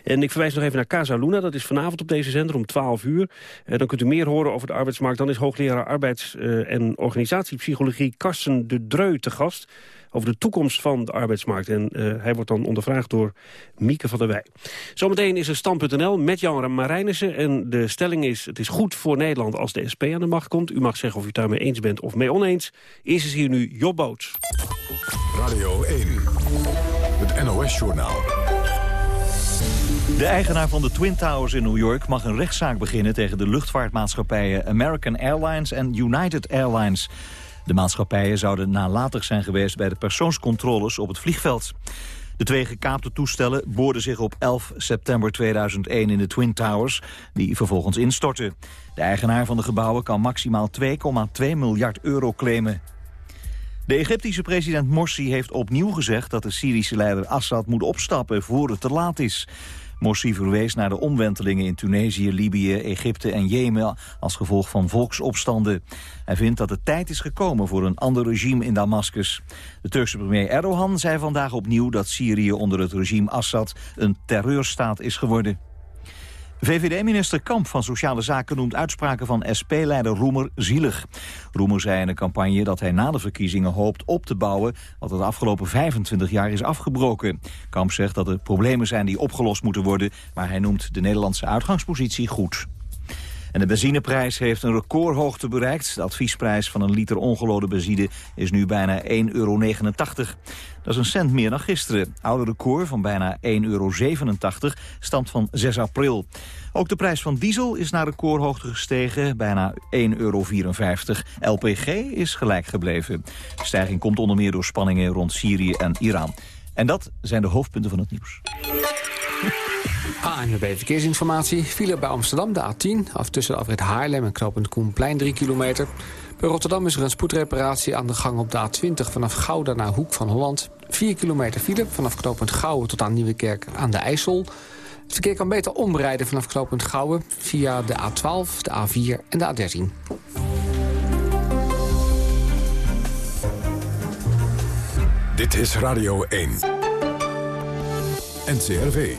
En ik verwijs nog even naar Casa Luna. Dat is vanavond op deze zender om 12 uur. dan kunt u meer horen over de arbeidsmarkt. Dan is hoogleraar arbeids- en organisatiepsychologie Karsten de Dreu te gast over de toekomst van de arbeidsmarkt. En uh, hij wordt dan ondervraagd door Mieke van der Wij. Zometeen is er stand.nl met Jan Marijnissen. En de stelling is, het is goed voor Nederland als de SP aan de macht komt. U mag zeggen of u het daarmee eens bent of mee oneens. Eerst is hier nu Job Boots. Radio 1, het NOS-journaal. De eigenaar van de Twin Towers in New York mag een rechtszaak beginnen... tegen de luchtvaartmaatschappijen American Airlines en United Airlines. De maatschappijen zouden nalatig zijn geweest bij de persoonscontroles op het vliegveld. De twee gekaapte toestellen boorden zich op 11 september 2001 in de Twin Towers, die vervolgens instortten. De eigenaar van de gebouwen kan maximaal 2,2 miljard euro claimen. De Egyptische president Morsi heeft opnieuw gezegd dat de Syrische leider Assad moet opstappen voor het te laat is. Morsi verwees naar de omwentelingen in Tunesië, Libië, Egypte en Jemen als gevolg van volksopstanden. Hij vindt dat de tijd is gekomen voor een ander regime in Damascus. De Turkse premier Erdogan zei vandaag opnieuw dat Syrië onder het regime Assad een terreurstaat is geworden. VVD-minister Kamp van Sociale Zaken noemt uitspraken van SP-leider Roemer zielig. Roemer zei in een campagne dat hij na de verkiezingen hoopt op te bouwen... wat het afgelopen 25 jaar is afgebroken. Kamp zegt dat er problemen zijn die opgelost moeten worden... maar hij noemt de Nederlandse uitgangspositie goed. En de benzineprijs heeft een recordhoogte bereikt. De adviesprijs van een liter ongeloden benzine is nu bijna 1,89 euro. Dat is een cent meer dan gisteren. Oude record van bijna 1,87 euro stamt van 6 april. Ook de prijs van diesel is naar recordhoogte gestegen, bijna 1,54 euro. LPG is gelijk gebleven. De stijging komt onder meer door spanningen rond Syrië en Iran. En dat zijn de hoofdpunten van het nieuws. ANWB Verkeersinformatie. File bij Amsterdam, de A10. Af tussen de afrit Haarlem en knooppunt Koenplein 3 kilometer. Bij Rotterdam is er een spoedreparatie aan de gang op de A20... vanaf Gouda naar Hoek van Holland. 4 kilometer file vanaf knooppunt Gouwen tot aan Nieuwekerk aan de IJssel. Het verkeer kan beter omrijden vanaf knooppunt Gouwen... via de A12, de A4 en de A13. Dit is Radio 1. NCRV.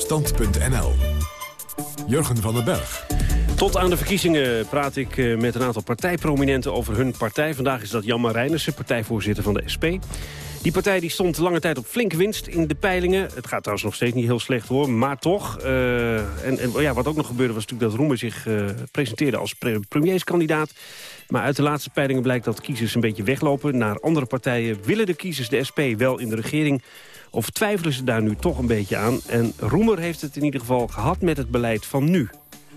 Stand.nl. Jurgen van den Berg. Tot aan de verkiezingen praat ik eh, met een aantal partijprominenten over hun partij. Vandaag is dat Jan Marijnissen, partijvoorzitter van de SP. Die partij die stond lange tijd op flinke winst in de peilingen. Het gaat trouwens nog steeds niet heel slecht hoor, maar toch. Uh, en, en ja, wat ook nog gebeurde was natuurlijk dat Roemer zich uh, presenteerde als pre premierskandidaat. Maar uit de laatste peilingen blijkt dat kiezers een beetje weglopen naar andere partijen. Willen de kiezers de SP wel in de regering? Of twijfelen ze daar nu toch een beetje aan? En Roemer heeft het in ieder geval gehad met het beleid van nu.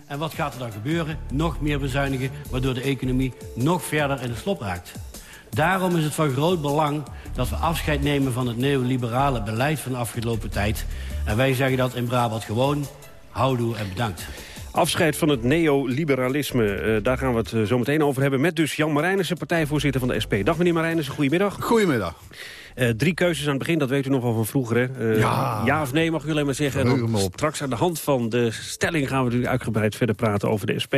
En wat gaat er dan gebeuren? Nog meer bezuinigen, waardoor de economie nog verder in de slop raakt. Daarom is het van groot belang dat we afscheid nemen van het neoliberale beleid van de afgelopen tijd. En wij zeggen dat in Brabant gewoon, houdoe en bedankt. Afscheid van het neoliberalisme, uh, daar gaan we het uh, zo meteen over hebben... met dus Jan Marijnissen, partijvoorzitter van de SP. Dag meneer Marijnissen, goedemiddag. Goedemiddag. Uh, drie keuzes aan het begin, dat weet u nog wel van vroeger. Hè? ja. ja of nee, mag u alleen maar zeggen. En dan straks aan de hand van de stelling gaan we natuurlijk uitgebreid verder praten over de SP.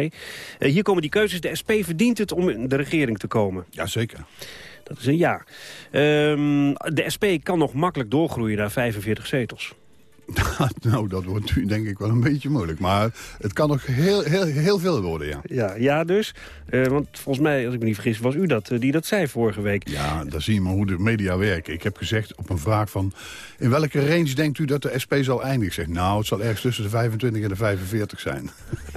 hier komen die keuzes. De SP verdient het om in de regering te komen. Jazeker. Dat is een ja. Um, de SP kan nog makkelijk doorgroeien naar 45 zetels. nou, dat wordt nu denk ik wel een beetje moeilijk. Maar het kan nog heel, heel, heel veel worden, ja. Ja, ja dus. Uh, want volgens mij, als ik me niet vergis, was u dat uh, die dat zei vorige week. Ja, daar zie je maar hoe de media werken. Ik heb gezegd op een vraag van... in welke range denkt u dat de SP zal eindigen? Ik zeg, nou, het zal ergens tussen de 25 en de 45 zijn.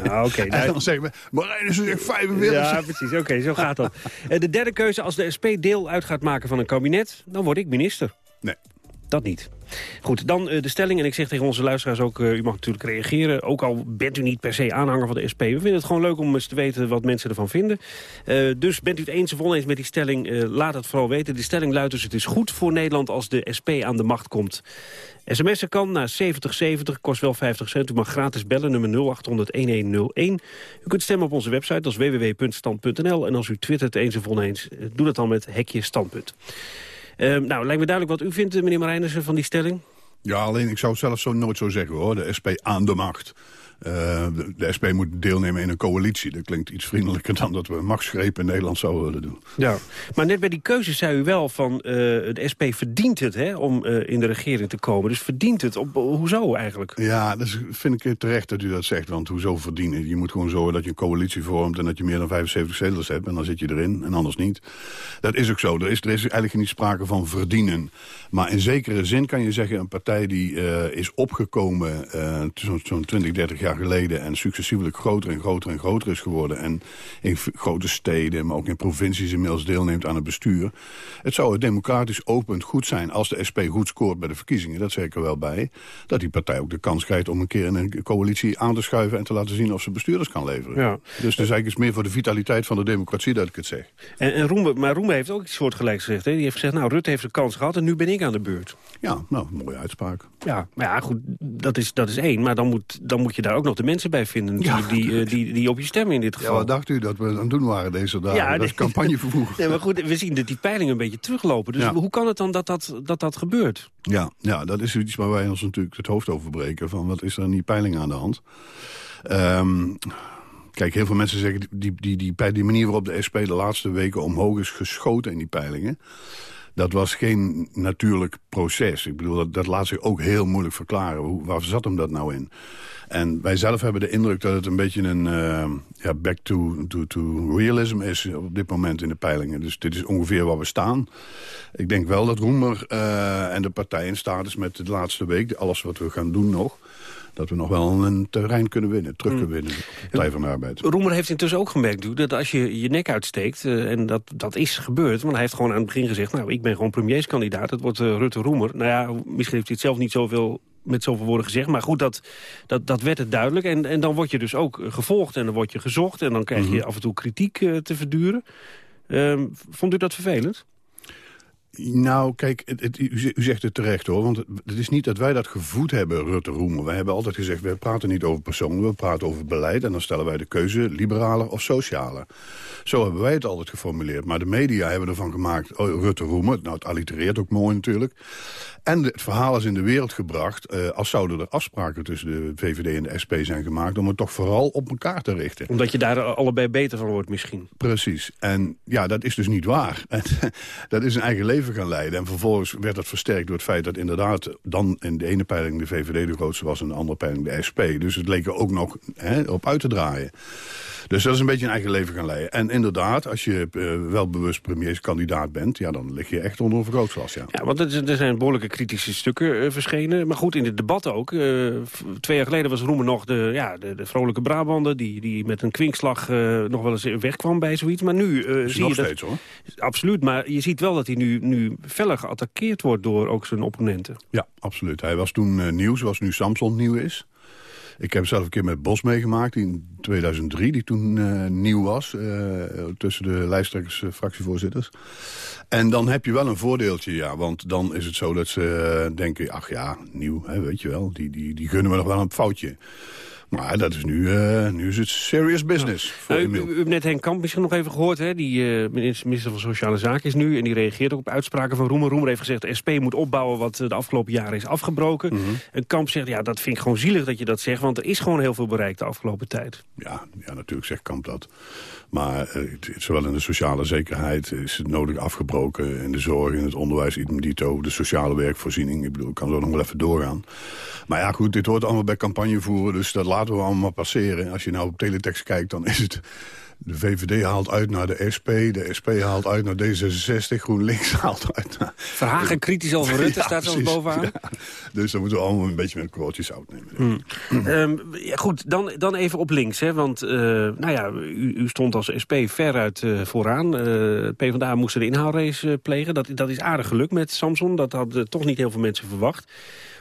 Ja, oké. Okay, en dan zeggen we, ze zegt 45. Ja, precies. Oké, zo gaat dat. Uh, de derde keuze, als de SP deel uit gaat maken van een kabinet... dan word ik minister. Nee. Dat niet. Goed, dan uh, de stelling. En ik zeg tegen onze luisteraars ook, uh, u mag natuurlijk reageren. Ook al bent u niet per se aanhanger van de SP. We vinden het gewoon leuk om eens te weten wat mensen ervan vinden. Uh, dus bent u het eens of oneens met die stelling, laat het vooral weten. De stelling luidt dus, het is goed voor Nederland als de SP aan de macht komt. SMS'en kan naar 7070, kost wel 50 cent. U mag gratis bellen, nummer 0800-1101. U kunt stemmen op onze website, dat is www.stand.nl. En als u twittert eens of oneens, doe dat dan met hekje standpunt. Uh, nou, lijkt me duidelijk wat u vindt, meneer Marijnissen, van die stelling. Ja, alleen ik zou het zelf zo nooit zo zeggen, hoor. De SP aan de macht. Uh, de, de, SP moet deelnemen in een coalitie. Dat klinkt iets vriendelijker dan dat we machtsgrepen in Nederland zouden willen doen. Ja, maar net bij die keuze zei u wel van uh, de SP verdient het hè, om uh, in de regering te komen. Dus verdient het. Op, hoezo eigenlijk? Ja, dat dus vind ik terecht dat u dat zegt. Want hoezo verdienen? Je moet gewoon zorgen dat je een coalitie vormt en dat je meer dan 75 zetels hebt. En dan zit je erin en anders niet. Dat is ook zo. Er is, er is eigenlijk niet sprake van verdienen. Maar in zekere zin kan je zeggen een partij die is opgekomen zo'n zo 20, 30 jaar geleden... en successievelijk groter en groter en groter is geworden... en in grote steden, maar ook in provincies inmiddels deelneemt aan het bestuur. Het zou democratisch open goed zijn als de SP goed scoort bij de verkiezingen. Dat zeg ik er wel bij. Dat die partij ook de kans krijgt om een keer in een coalitie aan te schuiven... en te laten zien of ze bestuurders kan leveren. Ja. Dus het is eigenlijk meer voor de vitaliteit van de democratie dat ik het zeg. En, en maar Roemer heeft ook iets soortgelijks gezegd. Hè? Die heeft gezegd, nou, Rutte heeft de kans gehad en nu ben ik aan de beurt. Ja, nou, mooie uitspraak. Ja, maar ja, goed, dat is, dat is één. Maar dan moet, dan moet je daar ook nog de mensen bij vinden ja, die, die, die, die, op je stemmen in dit geval. Ja, wat dacht u dat we aan het doen waren deze dagen? Ja, dat is campagnevervoer. nee, maar goed, we zien dat die peilingen een beetje teruglopen. Dus ja. hoe kan het dan dat dat, dat dat gebeurt? Ja, ja, dat is iets waar wij ons natuurlijk het hoofd over breken. Van wat is er aan die peilingen aan de hand? Um, Kijk, heel veel mensen zeggen, die, die, die, die, die manier waarop de SP de laatste weken omhoog is geschoten in die peilingen dat was geen natuurlijk proces. Ik bedoel, dat, dat laat zich ook heel moeilijk verklaren. Hoe, waar zat hem dat nou in? En wij zelf hebben de indruk dat het een beetje een uh, ja, back to, to, to realism is op dit moment in de peilingen. Dus dit is ongeveer waar we staan. Ik denk wel dat Roemer uh, en de partij in staat is met de laatste week, alles wat we gaan doen nog dat we nog wel een terrein kunnen winnen, terug kunnen winnen op de Partij van de Arbeid. Roemer heeft intussen ook gemerkt dat als je je nek uitsteekt, uh, en dat, dat is gebeurd, want hij heeft gewoon aan het begin gezegd, nou, ik ben gewoon premierskandidaat, het wordt uh, Rutte Roemer. Nou ja, misschien heeft hij het zelf niet zoveel met zoveel woorden gezegd. Maar goed, dat, dat, dat werd het duidelijk. En, en dan word je dus ook gevolgd en dan word je gezocht... en dan krijg je mm -hmm. af en toe kritiek uh, te verduren. Uh, vond u dat vervelend? Nou, kijk, het, het, u, zegt het terecht hoor. Want het is niet dat wij dat gevoed hebben, Rutte Roemer. Wij hebben altijd gezegd, we praten niet over personen, we praten over beleid. En dan stellen wij de keuze liberaler of socialer. Zo hebben wij het altijd geformuleerd. Maar de media hebben ervan gemaakt, oh, Rutte Roemer. Nou, het allitereert ook mooi natuurlijk. En het verhaal is in de wereld gebracht... Uh, als zouden er afspraken tussen de VVD en de SP zijn gemaakt... om het toch vooral op elkaar te richten. Omdat je daar allebei beter van wordt misschien. Precies. En ja, dat is dus niet waar. En, dat is een eigen leven gaan leiden. En vervolgens werd dat versterkt door het feit dat inderdaad... dan in de ene peiling de VVD de grootste was... en de andere peiling de SP. Dus het leek er ook nog hè, op uit te draaien. Dus dat is een beetje een eigen leven gaan leiden. En inderdaad, als je uh, wel bewust premierskandidaat bent... ja, dan lig je echt onder een vergrootglas, ja. Ja, want er zijn behoorlijke kritische stukken uh, verschenen. Maar goed, in het debat ook. Uh, twee jaar geleden was Roemer nog de, ja, de, de vrolijke Brabander... Die, die met een kwinkslag nog wel eens wegkwam bij zoiets. Maar nu zie nog je steeds, dat, hoor. Absoluut, maar je ziet wel dat hij nu, nu feller geattaqueerd wordt... door ook zijn opponenten. Ja, absoluut. Hij was toen nieuw, zoals nu Samson nieuw is. Ik heb zelf een keer met Bos meegemaakt in 2003, die toen uh, nieuw was. Uh, tussen de lijsttrekkers, fractievoorzitters. En dan heb je wel een voordeeltje, ja. Want dan is het zo dat ze denken, ach ja, nieuw, hè, weet je wel. Die, die, die gunnen we nog wel een foutje. Maar dat is nu, uh, nu is het serious business. Ja. Nou, u, u, hebt net Henk Kamp misschien nog even gehoord. Hè? Die uh, minister van Sociale Zaken is nu. En die reageert ook op uitspraken van Roemer. Roemer heeft gezegd, de SP moet opbouwen wat de afgelopen jaren is afgebroken. Mm -hmm. En Kamp zegt, ja, dat vind ik gewoon zielig dat je dat zegt. Want er is gewoon heel veel bereikt de afgelopen tijd. Ja, ja natuurlijk zegt Kamp dat. Maar uh, zowel in de sociale zekerheid is het nodig afgebroken. In de zorg, in het onderwijs, idem dito. De sociale werkvoorziening. Ik bedoel, ik kan zo nog wel even doorgaan. Maar ja, goed, dit hoort allemaal bij campagne voeren, dus dat laten we allemaal passeren. Als je nou op teletext kijkt, dan is het... De VVD haalt uit naar de SP, de SP haalt uit naar D66, GroenLinks haalt uit naar... Verhagen kritisch over Rutte Ja, staat zelfs precies. bovenaan. Ja. Dus dan moeten we allemaal een beetje met korreltje zout nemen. Hmm. Ehm, ja, goed, dan, dan even op links. Hè, want eh, nou ja, u, u stond als SP veruit eh vooraan. Eh PvdA moest de inhaalrace plegen. Dat, dat is aardig gelukt met Samson. Dat hadden toch niet heel veel mensen verwacht.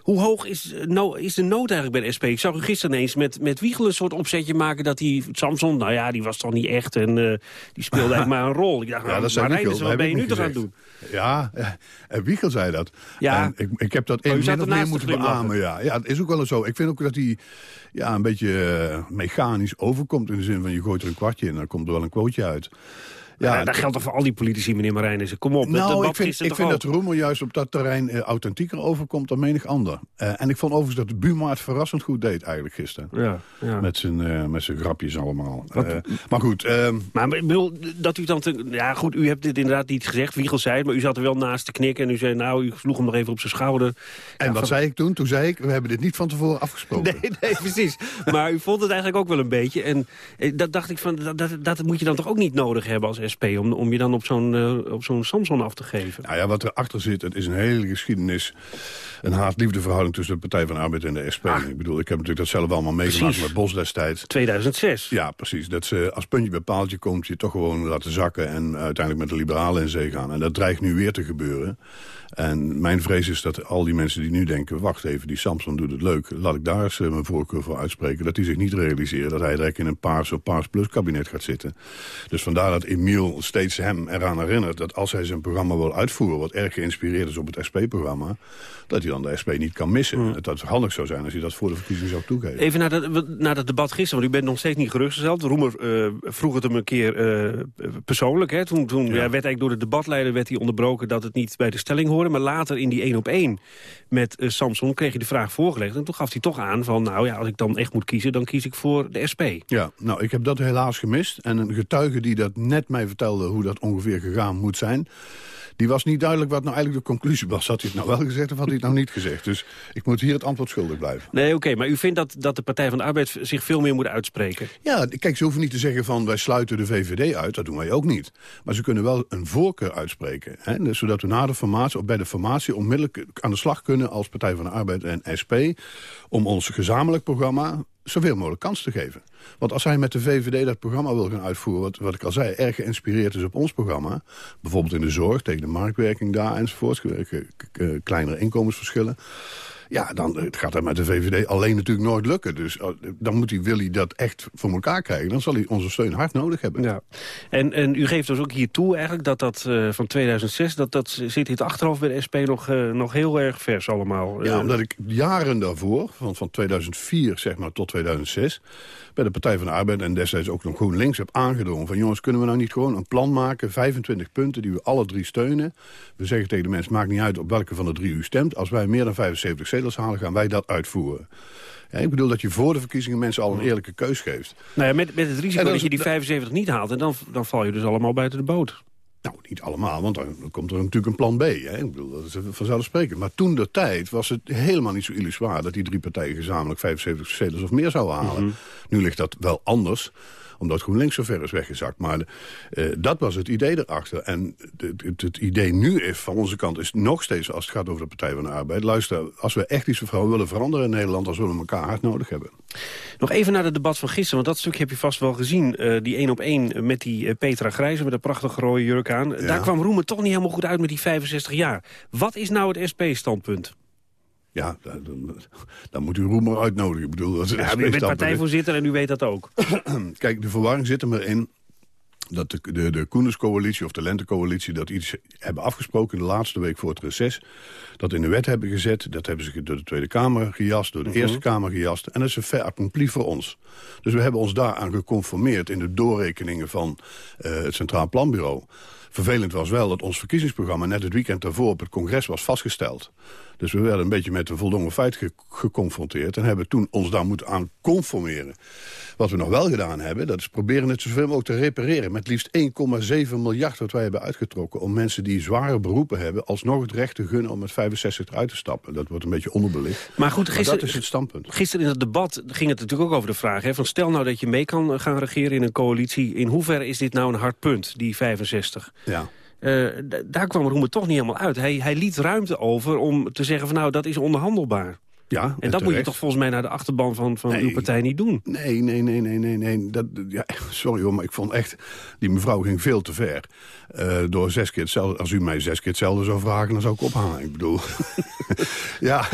Hoe hoog is, eh, no, is de nood eigenlijk bij de SP? Ik zag u gisteren ineens met, met Wiegel een soort opzetje maken... dat die Samson, nou ja, die was toch niet echt en eh, die speelde eigenlijk maar een rol. Ik dacht, Ja, nou, dat maar Wiegel, Reinders, wat ben je nu ik toch aan niet het doen? Ja, eh, en Wiegel zei dat. Ja. En ik, ik heb dat in zat min of meer te moeten beamen. Ja. ja, het is ook wel eens zo. Ik vind ook dat hij ja, een beetje eh, mechanisch overkomt... in de zin van je gooit er een kwartje in en dan komt er wel een quoteje uit. Ja, dat geldt toch voor al die politici, meneer Marijnissen. Kom op, Nou, ik vind, ik vind dat Roemer juist op dat terrein eh, authentieker overkomt dan menig ander. Eh, en ik vond overigens dat de Buma het verrassend goed deed eigenlijk gisteren. Ja, ja. Met zijn, eh, met zijn grapjes allemaal. Eh, maar goed. ehm, Maar bedoel, dat u dan... Te, ja, goed, u hebt dit inderdaad niet gezegd. Wiegel zei het, maar u zat er wel naast te knikken. En u zei, nou, u sloeg hem nog even op zijn schouder. en Ja, wat van- zei ik toen? Toen zei ik, we hebben dit niet van tevoren afgesproken. Nee, nee, precies. Maar u vond het eigenlijk ook wel een beetje. En eh, dat dacht ik van, dat, dat, dat moet je dan toch ook niet nodig hebben als SP... om, om je dan op zo'n eh, op zo'n Samson af te geven. Nou ja, wat erachter zit, het is een hele geschiedenis. Een haat-liefde verhouding tussen de Partij van de Arbeid en de SP. Ik bedoel, ik heb natuurlijk dat zelf allemaal meegemaakt met Bos destijds. 2006. Ja, precies. Dat ze als puntje bij paaltje komt, je toch gewoon laten zakken... en uiteindelijk met de liberalen in zee gaan. En dat dreigt nu weer te gebeuren. En mijn vrees is dat al die mensen die nu denken... wacht even, die Samson doet het leuk. Laat ik daar eens eh, mijn voorkeur voor uitspreken. Dat die zich niet realiseren dat hij direct in een paars of paars plus kabinet gaat zitten. Dus vandaar dat Emiel steeds hem eraan herinnert... dat als hij zijn programma wil uitvoeren... wat erg geïnspireerd is op het SP-programma... dat hij dan de SP niet kan missen. Dat het handig zou zijn als hij dat voor de verkiezing zou toegeven. Even naar dat, naar dat debat gisteren, want u bent nog steeds niet gerustgesteld. Roemer eh, vroeg het hem een keer eh, persoonlijk. Hè. Toen, toen ja. werd eigenlijk door de debatleider werd hij onderbroken dat het niet bij de stelling hoorde. Maar later in die één op één met eh, Samson kreeg je de vraag voorgelegd. En toen gaf hij toch aan van, nou ja, als ik dan echt moet kiezen, dan kies ik voor de SP. Ja, nou, ik heb dat helaas gemist. En een getuige die dat net mij vertelde hoe dat ongeveer gegaan moet zijn... die was niet duidelijk wat nou eigenlijk de conclusie was. Had hij het nou wel gezegd of had hij het nou niet gezegd? Dus ik moet hier het antwoord schuldig blijven. Nee, oké, maar u vindt dat, dat de Partij van de Arbeid zich veel meer moet uitspreken? Ja, kijk, ze hoeven niet te zeggen van wij sluiten de VVD uit. Dat doen wij ook niet. Maar ze kunnen wel een voorkeur uitspreken. Hè? Dus zodat we na de formatie, of bij de formatie onmiddellijk aan de slag kunnen... als Partij van de Arbeid en SP... om ons gezamenlijk programma zoveel mogelijk kans te geven. Want als hij met de VVD dat programma wil gaan uitvoeren... wat, wat ik al zei, erg geïnspireerd is op ons programma... bijvoorbeeld in de zorg, tegen de marktwerking daar enzovoort... kleinere inkomensverschillen... Ja, dan gaat dat met de VVD alleen natuurlijk nooit lukken. Dus dan moet hij, wil hij dat echt voor elkaar krijgen. Dan zal hij onze steun hard nodig hebben. Ja. En, en u geeft dus ook hier toe eigenlijk dat dat uh, van 2006... dat dat zit in het achterhoofd bij de SP nog, uh, nog heel erg vers allemaal. Ja, omdat ik jaren daarvoor, van, van 2004 zeg maar tot 2006... bij de Partij van de Arbeid en destijds ook nog GroenLinks heb aangedrongen... van jongens, kunnen we nou niet gewoon een plan maken... 25 punten die we alle drie steunen. We zeggen tegen de mensen, maakt niet uit op welke van de drie u stemt. Als wij meer dan 75 zetels halen, gaan wij dat uitvoeren. Ja, ik bedoel dat je voor de verkiezingen mensen al een eerlijke keus geeft. Nou ja, met, met het risico dat, dat je die 75 niet haalt... en dan, dan val je dus allemaal buiten de boot. Nou, niet allemaal, want dan komt er natuurlijk een plan B. Hè? Ik bedoel, dat is vanzelfsprekend. Maar toen de tijd was het helemaal niet zo illusoir... dat die drie partijen gezamenlijk 75 zetels of meer zouden halen. Mm -hmm. Nu ligt dat wel anders omdat GroenLinks zo ver is weggezakt. Maar uh, dat was het idee erachter. En het, het, het, idee nu is, van onze kant is nog steeds... als het gaat over de Partij van de Arbeid... luister, als we echt iets willen veranderen in Nederland... dan zullen we elkaar hard nodig hebben. Nog even naar het debat van gisteren, want dat stukje heb je vast wel gezien. Uh, die één op één met die uh, Petra Grijze met een prachtige rode jurk Ja. Daar kwam Roemen toch niet helemaal goed uit met die 65 jaar. Wat is nou het SP-standpunt? Ja, dan, dan, moet u Roemer uitnodigen. Ik bedoel, dat ja, u bent partijvoorzitter en u weet dat ook. Kijk, de verwarring zit er maar in dat de, de, de Koenderscoalitie of de Lentecoalitie... dat iets hebben afgesproken in de laatste week voor het reces... dat in de wet hebben gezet. Dat hebben ze door de Tweede Kamer gejast, door de uh -huh. Eerste Kamer gejast. En dat is een fait accompli voor ons. Dus we hebben ons daaraan geconformeerd... in de doorrekeningen van uh, het Centraal Planbureau. Vervelend was wel dat ons verkiezingsprogramma... net het weekend daarvoor op het congres was vastgesteld. Dus we werden een beetje met een voldongen feit ge geconfronteerd... en hebben toen ons daar moeten aan conformeren. Wat we nog wel gedaan hebben, dat is proberen het zoveel mogelijk te repareren... met liefst 1,7 miljard wat wij hebben uitgetrokken... om mensen die zware beroepen hebben... alsnog het recht te gunnen om met 65 eruit te stappen. Dat wordt een beetje onderbelicht. Maar goed, gisteren, dat is het standpunt. Gisteren in het debat ging het natuurlijk ook over de vraag... Hè, van stel nou dat je mee kan gaan regeren in een coalitie... in hoeverre is dit nou een hard punt, die 65? Ja. Uh, daar kwam Roemer toch niet helemaal uit. Hij, hij liet ruimte over om te zeggen van nou, dat is onderhandelbaar. Ja, en, en dat moet je toch volgens mij naar de achterban van, van nee, uw partij niet doen? Nee, nee, nee, nee, nee. nee. Dat, ja, sorry hoor, maar ik vond echt... Die mevrouw ging veel te ver. Uh, door zes keer hetzelfde... Als u mij zes keer hetzelfde zou vragen, dan zou ik ophangen. Ik bedoel... ja,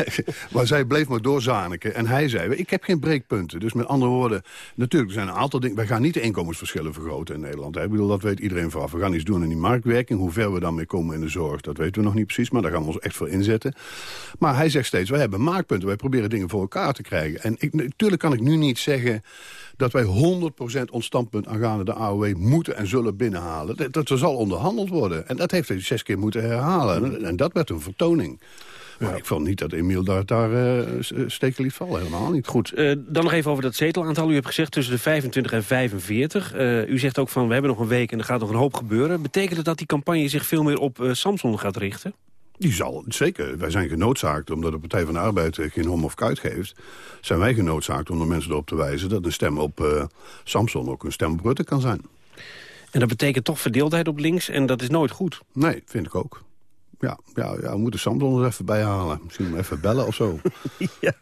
maar zij bleef maar doorzaniken. En hij zei, ik heb geen breekpunten. Dus met andere woorden, natuurlijk, er zijn een aantal dingen... Wij gaan niet de inkomensverschillen vergroten in Nederland. Hè. Ik bedoel, dat weet iedereen vooraf. We gaan iets doen in die marktwerking. Hoe ver we dan mee komen in de zorg, dat weten we nog niet precies. Maar daar gaan we ons echt voor inzetten. Maar hij zegt steeds, wij hebben maakpunten. Wij proberen dingen voor elkaar te krijgen. En ik, natuurlijk kan ik nu niet zeggen dat wij 100% ons standpunt aangaande de AOW moeten en zullen binnenhalen. Dat, dat er zal onderhandeld worden. En dat heeft hij zes keer moeten herhalen. En dat werd een vertoning. Maar ik vond niet dat Emiel daar, daar uh, steken liet vallen. Helemaal niet. Goed, uh, dan nog even over dat zetelaantal. U hebt gezegd tussen de 25 en 45. Uh, u zegt ook van, we hebben nog een week en er gaat nog een hoop gebeuren. Betekent het dat die campagne zich veel meer op Samson gaat richten? Die zal, zeker. Wij zijn genoodzaakt, omdat de Partij van de Arbeid geen hom of kuit geeft... zijn wij genoodzaakt om de mensen erop te wijzen... dat een stem op uh, Samson ook een stem op Rutte kan zijn. En dat betekent toch verdeeldheid op links en dat is nooit goed? Nee, vind ik ook. Ja, ja, ja we moeten Samson er even bij halen. Misschien even bellen of zo. ja.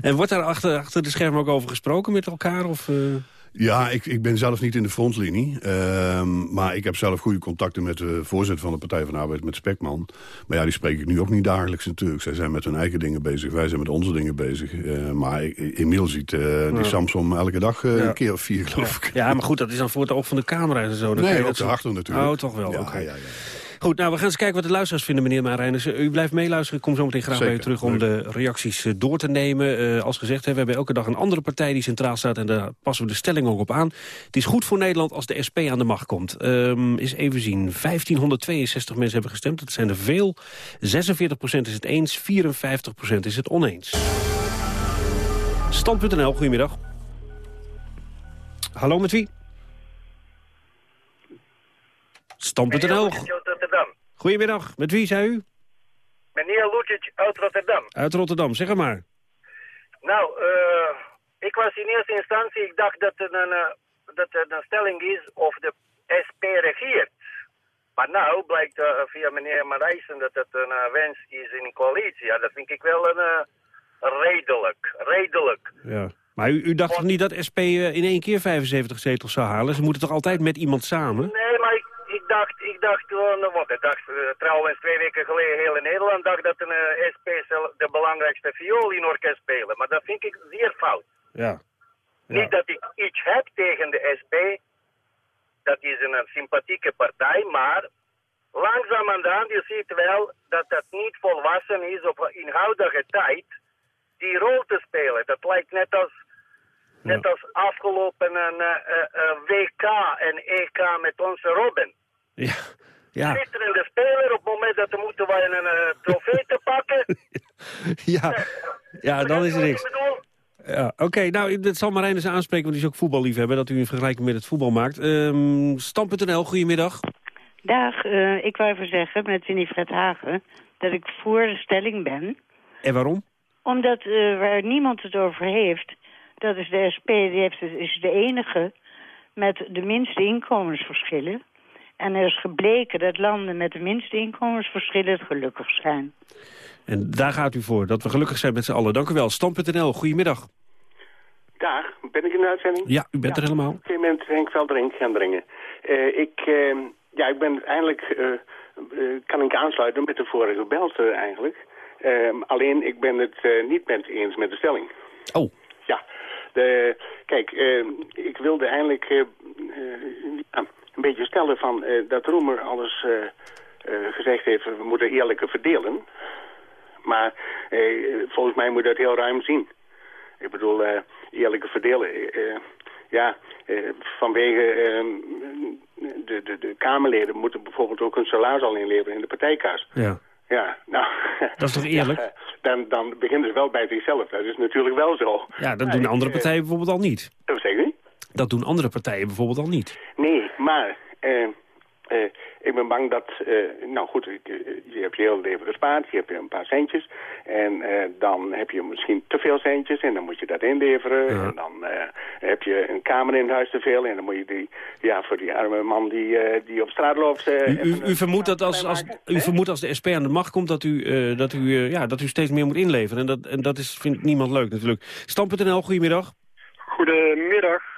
En wordt daar achter, achter de schermen ook over gesproken met elkaar? Of, uh... Ja, ik, ik ben zelf niet in de frontlinie. Uh, maar ik heb zelf goede contacten met de voorzitter van de Partij van de Arbeid, met Spekman. Maar ja, die spreek ik nu ook niet dagelijks natuurlijk. Zij zijn met hun eigen dingen bezig, wij zijn met onze dingen bezig. Uh, maar Emiel ziet uh, die Samson elke dag ja. een keer of vier, geloof ik. Ja, maar goed, dat is dan voor het oog van de camera en zo. Dan nee, ook achter natuurlijk. Oh, toch wel, oké. Okay. Goed, nou, we gaan eens kijken wat de luisteraars vinden, meneer Marijnus. U blijft meeluisteren. Ik kom zo meteen graag Zeker. bij u terug om de reacties door te nemen. Uh, als gezegd, hè, we hebben elke dag een andere partij die centraal staat... en daar passen we de stelling ook op aan. Het is goed voor Nederland als de SP aan de macht komt. Um, is even zien. 1562 mensen hebben gestemd. Dat zijn er veel. 46% is het eens, 54% is het oneens. Stand.nl, goedemiddag. Hallo, met wie? Stam.nl. Goedemiddag, met wie zei u? Meneer Lucic uit Rotterdam. Uit Rotterdam, zeg maar. Nou, uh, ik was in eerste instantie, ik dacht dat het een, uh, dat het een stelling is of de SP regeert. Maar nou blijkt uh, via meneer Marijsen dat het een wens is in een coalitie. Ja, dat vind ik wel een redelijk, redelijk. Ja. Maar u, u dacht toch niet dat SP in één keer 75 zetels zou halen? Ze moeten toch altijd met iemand samen? Nee, maar ik, ik dacht, ik dacht gewoon, want ik dacht uh, trouwens twee weken geleden heel in Nederland dacht dat een uh, SP de belangrijkste viool in orkest spelen. Maar dat vind ik zeer fout. Ja. ja. Niet dat ik iets heb tegen de SP, dat is een, sympathieke partij, maar langzamerhand je ziet wel dat dat niet volwassen is op inhoudige tijd die rol te spelen. Dat lijkt net als Net als afgelopen een, uh, WK en EK met onze Robin. Ja. Ja. Schitterende speler op het moment dat we moeten wij een uh, trofee te pakken. ja. ja, dan is er niks. Ja, oké. Okay, nou, dat zal Marijn eens aanspreken, want die is ook voetballiefhebber... dat u een vergelijking met het voetbal maakt. Um, Stam.nl, goedemiddag. Dag, uh, ik wou even zeggen met Winifred Hagen... dat ik voor de stelling ben. En waarom? Omdat uh, waar niemand het over heeft... Dat is de SP, die heeft, is de enige met de minste inkomensverschillen. En er is gebleken dat landen met de minste inkomensverschillen het gelukkig zijn. En daar gaat u voor, dat we gelukkig zijn met z'n allen. Dank u wel. Stam.nl, goedemiddag. Dag, ben ik in de uitzending? Ja, u bent er helemaal. Op een gegeven moment Henk Veldering gaan dringen. Uh, ik, uh, ja, ik ben eindelijk, uh, kan ik aansluiten met de vorige belt eigenlijk. alleen, ik ben het niet met eens met de stelling. Oh. Ja, de, kijk, uh, ik wilde eindelijk uh, een beetje stellen van dat Roemer alles gezegd heeft, we moeten eerlijker verdelen. Maar volgens mij moet je dat heel ruim zien. Ik bedoel, eerlijker verdelen. ja, vanwege de, de, de Kamerleden moeten bijvoorbeeld ook hun salaris al inleveren in de partijkas. Ja. Ja, nou... Dat is toch eerlijk? Ja, dan, dan beginnen ze wel bij zichzelf. Dat is natuurlijk wel zo. Ja, dat doen andere partijen bijvoorbeeld al niet. Dat zeg je niet? Dat doen andere partijen bijvoorbeeld al niet. Nee, maar eh, eh, ik ben bang dat, eh, nou goed, ik, je hebt je hele leven gespaard, je hebt een paar centjes. En eh, dan heb je misschien te veel centjes en dan moet je dat inleveren. En dan eh, heb je een kamer in huis te veel en dan moet je die, ja, voor die arme man die, eh, die op straat loopt... U, u, u vermoedt dat als, als, u vermoedt als de SP aan de macht komt dat u, eh, dat u, ja, dat u steeds meer moet inleveren. En dat, en dat is, vindt niemand leuk natuurlijk. Stam.nl, goedemiddag. Goedemiddag.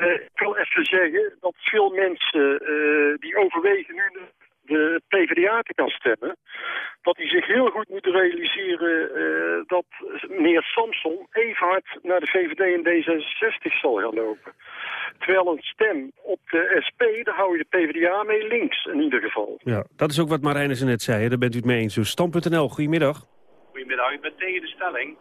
Eh, ik wil even zeggen dat veel mensen eh, die overwegen nu de, de PvdA te gaan stemmen, dat die zich heel goed moeten realiseren eh, dat meneer Samson even hard naar de VVD en D66 zal gaan lopen. Terwijl een stem op de SP, daar hou je de PvdA mee links in ieder geval. Ja, dat is ook wat Marijnissen net zei, hè. daar bent u het mee eens. Dus Stam.nl, goedemiddag. Goedemiddag, ik ben tegen de stelling.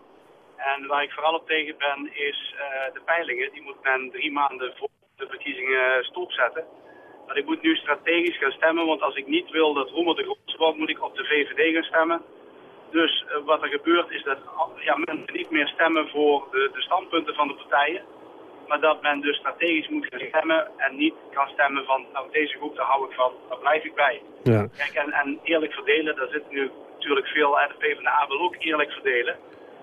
En waar ik vooral op tegen ben is eh, de peilingen. Die moet men drie maanden voor de verkiezingen stopzetten. Maar ik moet nu strategisch gaan stemmen, want als ik niet wil dat Roemer de grootste wordt, moet ik op de VVD gaan stemmen. Dus eh, wat er gebeurt is dat ja, mensen niet meer stemmen voor de, de standpunten van de partijen. Maar dat men dus strategisch moet gaan stemmen en niet kan stemmen van, nou deze groep daar hou ik van, daar blijf ik bij. Ja. Kijk, en, en eerlijk verdelen, daar zit nu natuurlijk veel, en de PvdA wil ook eerlijk verdelen.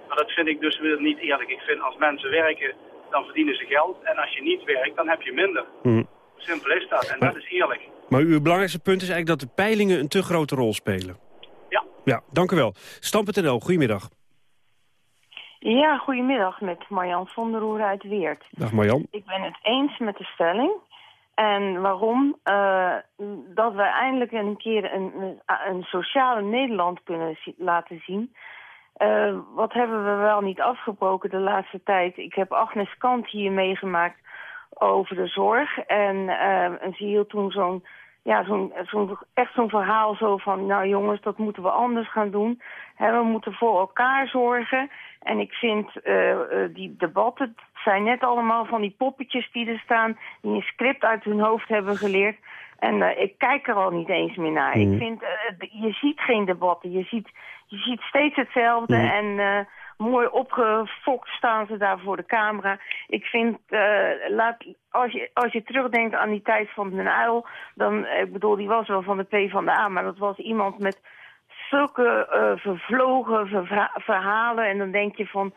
Maar dat vind ik dus weer niet eerlijk. Ik vind als mensen werken, dan verdienen ze geld. En als je niet werkt, dan heb je minder. Hm. Simpel is dat. En dat is eerlijk. Maar uw belangrijkste punt is eigenlijk dat de peilingen een te grote rol spelen. Ja. Ja, dank u wel. Stam.nl, goedemiddag. Ja, goedemiddag met Marjan van der Roer uit Weert. Dag Marjan. Ik ben het eens met de stelling. En waarom? Eh, dat we eindelijk een keer een, een, een sociale Nederland kunnen zi- laten zien. Eh, wat hebben we wel niet afgebroken de laatste tijd? Ik heb Agnes Kant hier meegemaakt over de zorg. En, eh, en ze hield toen zo'n ja, zo'n echt zo'n verhaal zo van... nou jongens, dat moeten we anders gaan doen. We moeten voor elkaar zorgen. En ik vind eh, die debatten... het zijn net allemaal van die poppetjes die er staan... die een script uit hun hoofd hebben geleerd. En eh, ik kijk er al niet eens meer naar. Mm. Ik vind, eh, je ziet geen debatten. Je ziet, je ziet steeds hetzelfde. Mm. En eh, mooi opgefokt staan ze daar voor de camera. Ik vind, laat, als, je, als je terugdenkt aan die tijd van Den Uyl... dan, ik bedoel, die was wel van de P van de A... maar dat was iemand met zulke vervlogen verhalen. En dan denk je van,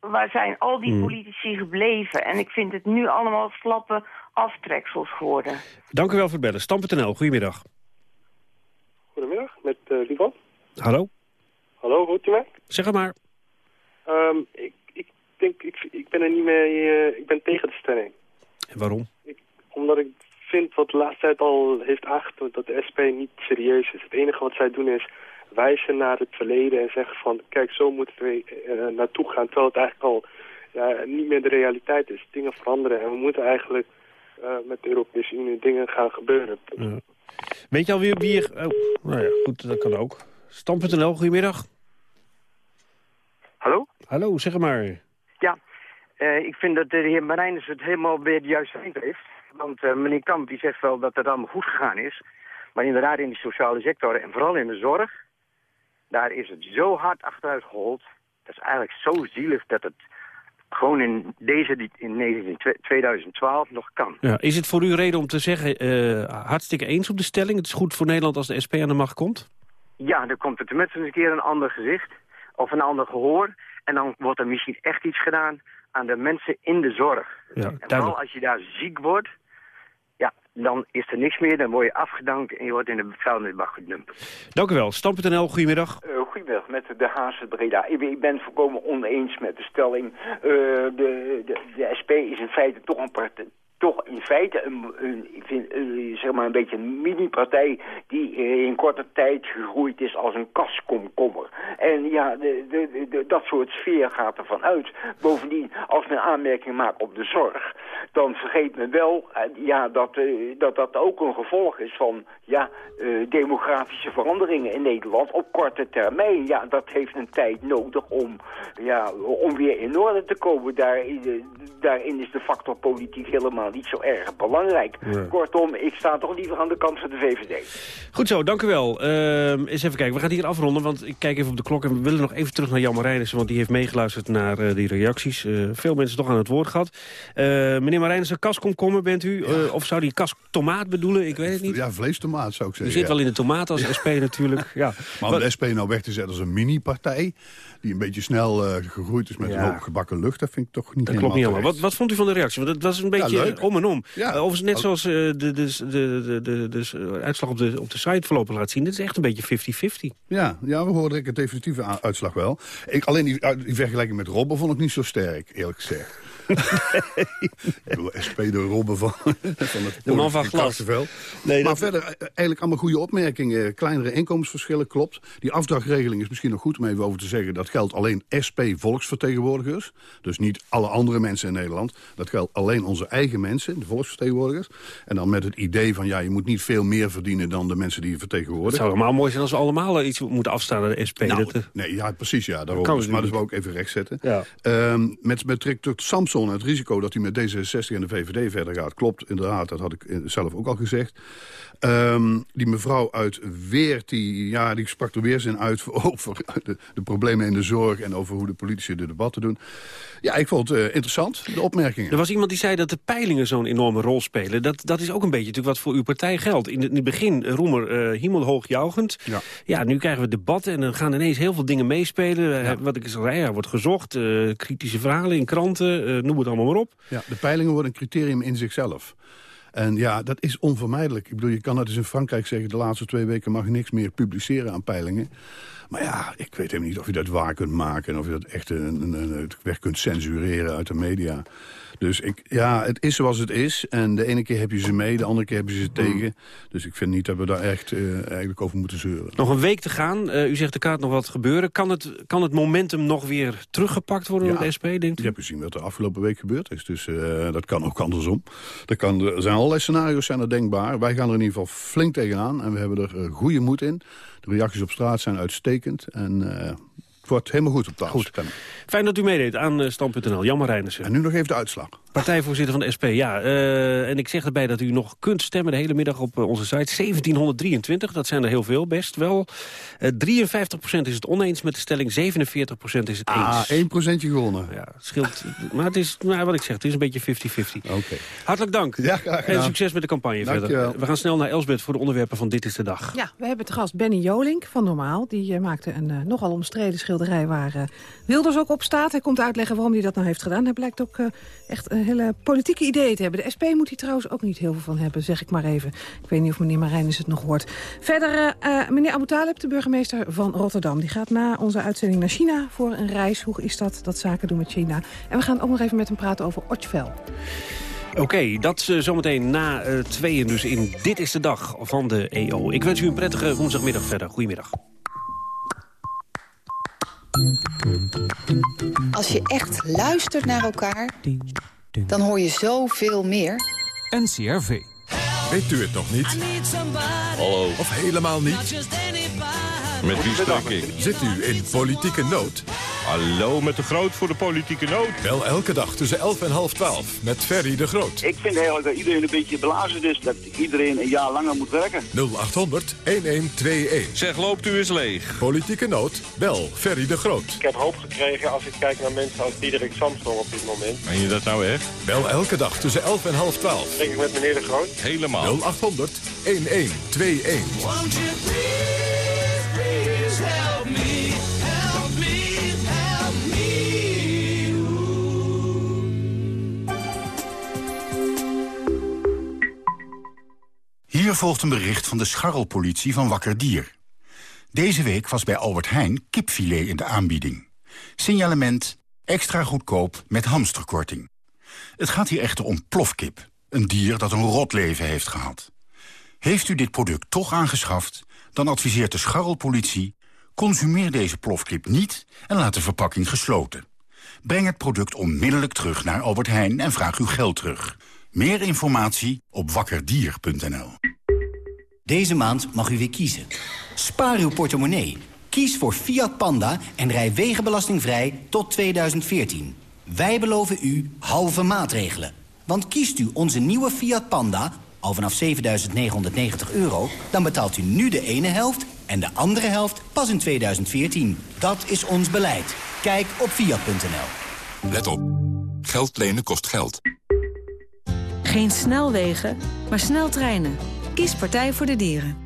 waar zijn al die Mm. politici gebleven? En ik vind het nu allemaal slappe aftreksels geworden. Dank u wel voor het bellen. Stam.nl, goedemiddag. Goedemiddag, met uh, Livan. Hallo? Hallo, hoort u mij? Zeg het maar. Ehm, ik, ik denk, ik, ik ben er niet mee, eh, ik ben tegen de stelling. En waarom? Omdat ik vind wat de laatste tijd al heeft aangetoond dat de SP niet serieus is. Het enige wat zij doen is wijzen naar het verleden en zeggen van... kijk, zo moeten we eh, naartoe gaan, terwijl het eigenlijk al ja, niet meer de realiteit is. Dingen veranderen en we moeten eigenlijk eh, met de Europese Unie dingen gaan gebeuren. Ja. Weet je alweer wie er... Oh, nou ja, goed, dat kan ook. Stam.nl, goedemiddag. Hallo? Hallo, zeg het maar. Ja, eh, ik vind dat de heer Marijnus het helemaal weer de juiste eind heeft. Want eh, meneer Kamp die zegt wel dat het allemaal goed gegaan is. Maar inderdaad in de sociale sector en vooral in de zorg... daar is het zo hard achteruit gehold. Dat is eigenlijk zo zielig dat het gewoon in deze die- in 19 2012 nog kan. Ja, is het voor u reden om te zeggen, eh, hartstikke eens op de stelling? Het is goed voor Nederland als de SP aan de macht komt? Ja, dan komt er tenminste een keer een ander gezicht of een ander gehoor. En dan wordt er misschien echt iets gedaan aan de mensen in de zorg. Ja, En vooral als je daar ziek wordt, dan is er niks meer. Dan word je afgedankt en je wordt in de vuilnisbak gedumpt. Dank u wel. Stam.nl, goedemiddag. Eh, goedemiddag, met de Haagse Breda. Ik ben, ik ben het volkomen oneens met de stelling. Eh, de, de, de SP is in feite toch een partij toch in feite een, een, zeg maar een beetje een mini-partij die eh, in korte tijd gegroeid is als een kaskomkommer. En ja, de, de, de- dat soort sfeer gaat ervan uit. Bovendien, als men aanmerking maakt op de zorg, dan vergeet men wel eh, ja, dat, eh, dat dat ook een gevolg is van ja, demografische veranderingen in Nederland op korte termijn. Ja, dat heeft een tijd nodig om, ja, om weer in orde te komen. Daarin, eh, daarin is de factor politiek helemaal niet zo erg belangrijk. Ja. Kortom, ik sta toch liever aan de kant van de VVD. Goed zo, dank u wel. Ehm, eens even kijken, we gaan hier afronden, want ik kijk even op de klok. En we willen nog even terug naar Jan Marijnissen, want die heeft meegeluisterd naar uh, die reacties. Uh, veel mensen toch aan het woord gehad. Uh, meneer Marijnissen, kaskomkommer bent u? of zou die kastomaat bedoelen? Ik weet het niet. Ja, vleestomaat zou ik zeggen. U zit wel in de tomaat als SP natuurlijk. Ja. Maar om de SP nou weg te zetten als een mini-partij... die een beetje snel gegroeid is met een hoop gebakken lucht... dat vind ik toch niet dat klopt niet helemaal. Wat, wat vond u van de reactie? Want het was een beetje om en om. Ja. overigens net zoals de, de, de, de, de, uitslag op de, op de site voorlopig laat zien. Het is echt een beetje 50-50. Ja, ja, we hoorden ik het definitieve uitslag wel. Ik, alleen die, die vergelijking met Robben vond ik niet zo sterk, eerlijk gezegd. Ik bedoel, SP de Robben van, van het De man van glas. Nee, maar verder, eh, eigenlijk allemaal goede opmerkingen. Kleinere inkomensverschillen, klopt. Die afdrachtregeling is misschien nog goed om even over te zeggen. Dat geldt alleen SP-volksvertegenwoordigers. Dus niet alle andere mensen in Nederland. Dat geldt alleen onze eigen mensen, de volksvertegenwoordigers. En dan met het idee van, ja, je moet niet veel meer verdienen... dan de mensen die je vertegenwoordigt. Het zou helemaal mooi zijn als we allemaal iets moeten afstaan aan de SP. Nou, dat, nee, ja, precies, ja. Daarom. Dus, maar dat we ook even rechtzetten. Ja. Um, met betrekking tot Samson, het risico dat hij met D66 en de VVD verder gaat... klopt inderdaad, dat had ik zelf ook al gezegd. Um, die mevrouw uit Weert, die, ja, die sprak er weerzin uit over de, de, problemen in de zorg... en over hoe de politici de debatten doen. Ja, ik vond het uh, interessant, de opmerkingen. Er was iemand die zei dat de peilingen zo'n enorme rol spelen. Dat, dat is ook een beetje natuurlijk wat voor uw partij geldt. In, het begin Roemer uh, hemelhoogjuichend. Ja. ja, nu krijgen we debatten en dan gaan ineens heel veel dingen meespelen. Ja. Wat ik zei, ja, wordt gezocht, uh, kritische verhalen in kranten, noem het allemaal maar op. Ja, de peilingen worden een criterium in zichzelf. En ja, dat is onvermijdelijk. Ik bedoel, je kan dat dus in Frankrijk zeggen... de laatste twee weken mag niks meer publiceren aan peilingen. Maar ja, ik weet helemaal niet of je dat waar kunt maken... en of je dat echt een, weg kunt censureren uit de media. Dus ik, ja, het is zoals het is. En de ene keer heb je ze mee, de andere keer heb je ze tegen. Dus ik vind niet dat we daar echt uh, eigenlijk over moeten zeuren. Nog een week te gaan. Uh, u zegt er kan nog wat gebeuren. Kan het, kan het momentum nog weer teruggepakt worden door de SP, denkt u? Je hebt gezien wat er afgelopen week gebeurd is. Dus uh, dat kan ook andersom. Er, kan, er zijn allerlei scenario's zijn er denkbaar. Wij gaan er in ieder geval flink tegenaan. En we hebben er goede moed in. De reacties op straat zijn uitstekend. En wordt helemaal goed op tafel. Goed. Fijn dat u meedeed aan uh, Stand.nl. Jan Marijnissen. En nu nog even de uitslag. Partijvoorzitter van de SP, ja. Uh, en ik zeg erbij dat u nog kunt stemmen de hele middag op uh, onze site. 1723, dat zijn er heel veel, best wel. 53% is het oneens met de stelling, 47% is het ah, eens. Ah, 1% gewonnen. Ja, het scheelt. maar het is, nou, wat ik zeg, het is een beetje 50-50. Oké. Hartelijk dank. Ja, graag En succes met de campagne dank verder. We gaan snel naar Elsbeth voor de onderwerpen van Dit is de Dag. Ja, we hebben te gast Benny Jolink van Normaal. Die maakte een nogal omstreden schilderij waar Wilders ook op staat. Hij komt uitleggen waarom hij dat nou heeft gedaan. Hij blijkt ook uh, echt hele politieke ideeën te hebben. De SP moet hij trouwens ook niet heel veel van hebben, zeg ik maar even. Ik weet niet of meneer Marijnis het nog hoort. Verder, uh, meneer Abu Talib, de burgemeester van Rotterdam. Die gaat na onze uitzending naar China voor een reis. Hoe is dat, dat zaken doen met China? En we gaan ook nog even met hem praten over Otjvel. Oké, okay, dat uh, zometeen na uh, tweeën dus in Dit is de Dag van de EO. Ik wens u een prettige woensdagmiddag verder. Goedemiddag. Als je echt luistert naar elkaar, dan hoor je zoveel meer. NCRV. Weet u het nog niet? Hallo. Of helemaal niet? Met wie spreek ik? Zit u in politieke nood? Hallo, met de Groot voor de politieke nood. Wel elke dag tussen 11 en half 12 met Ferry de Groot. Ik vind eigenlijk dat iedereen een beetje blazen is. Dat iedereen een jaar langer moet werken. 0800 1121. Zeg, loopt u eens leeg. Politieke nood, bel Ferry de Groot. Ik heb hoop gekregen als ik kijk naar mensen als Diederik Samsung op dit moment. Meen je dat nou echt? Bel elke dag tussen 11 en half 12. Denk ik met meneer de Groot? Helemaal. 0800 1121. Hier volgt een bericht van de scharrelpolitie van Wakker Dier. Deze week was bij Albert Heijn kipfilet in de aanbieding. Signalement extra goedkoop met hamsterkorting. Het gaat hier echter om plofkip, een dier dat een rot leven heeft gehad. Heeft u dit product toch aangeschaft, dan adviseert de scharrelpolitie... consumeer deze plofkip niet en laat de verpakking gesloten. Breng het product onmiddellijk terug naar Albert Heijn en vraag uw geld terug. Meer informatie op wakkerdier.nl. Deze maand mag u weer kiezen. Spaar uw portemonnee. Kies voor Fiat Panda en rij wegenbelastingvrij tot 2014. Wij beloven u halve maatregelen. Want kiest u onze nieuwe Fiat Panda, al vanaf 7.990 euro... dan betaalt u nu de ene helft En de andere helft pas in 2014. Dat is ons beleid. Kijk op fiat.nl. Let op. Geld lenen kost geld. Geen snelwegen, maar sneltreinen. Kies Partij voor de Dieren.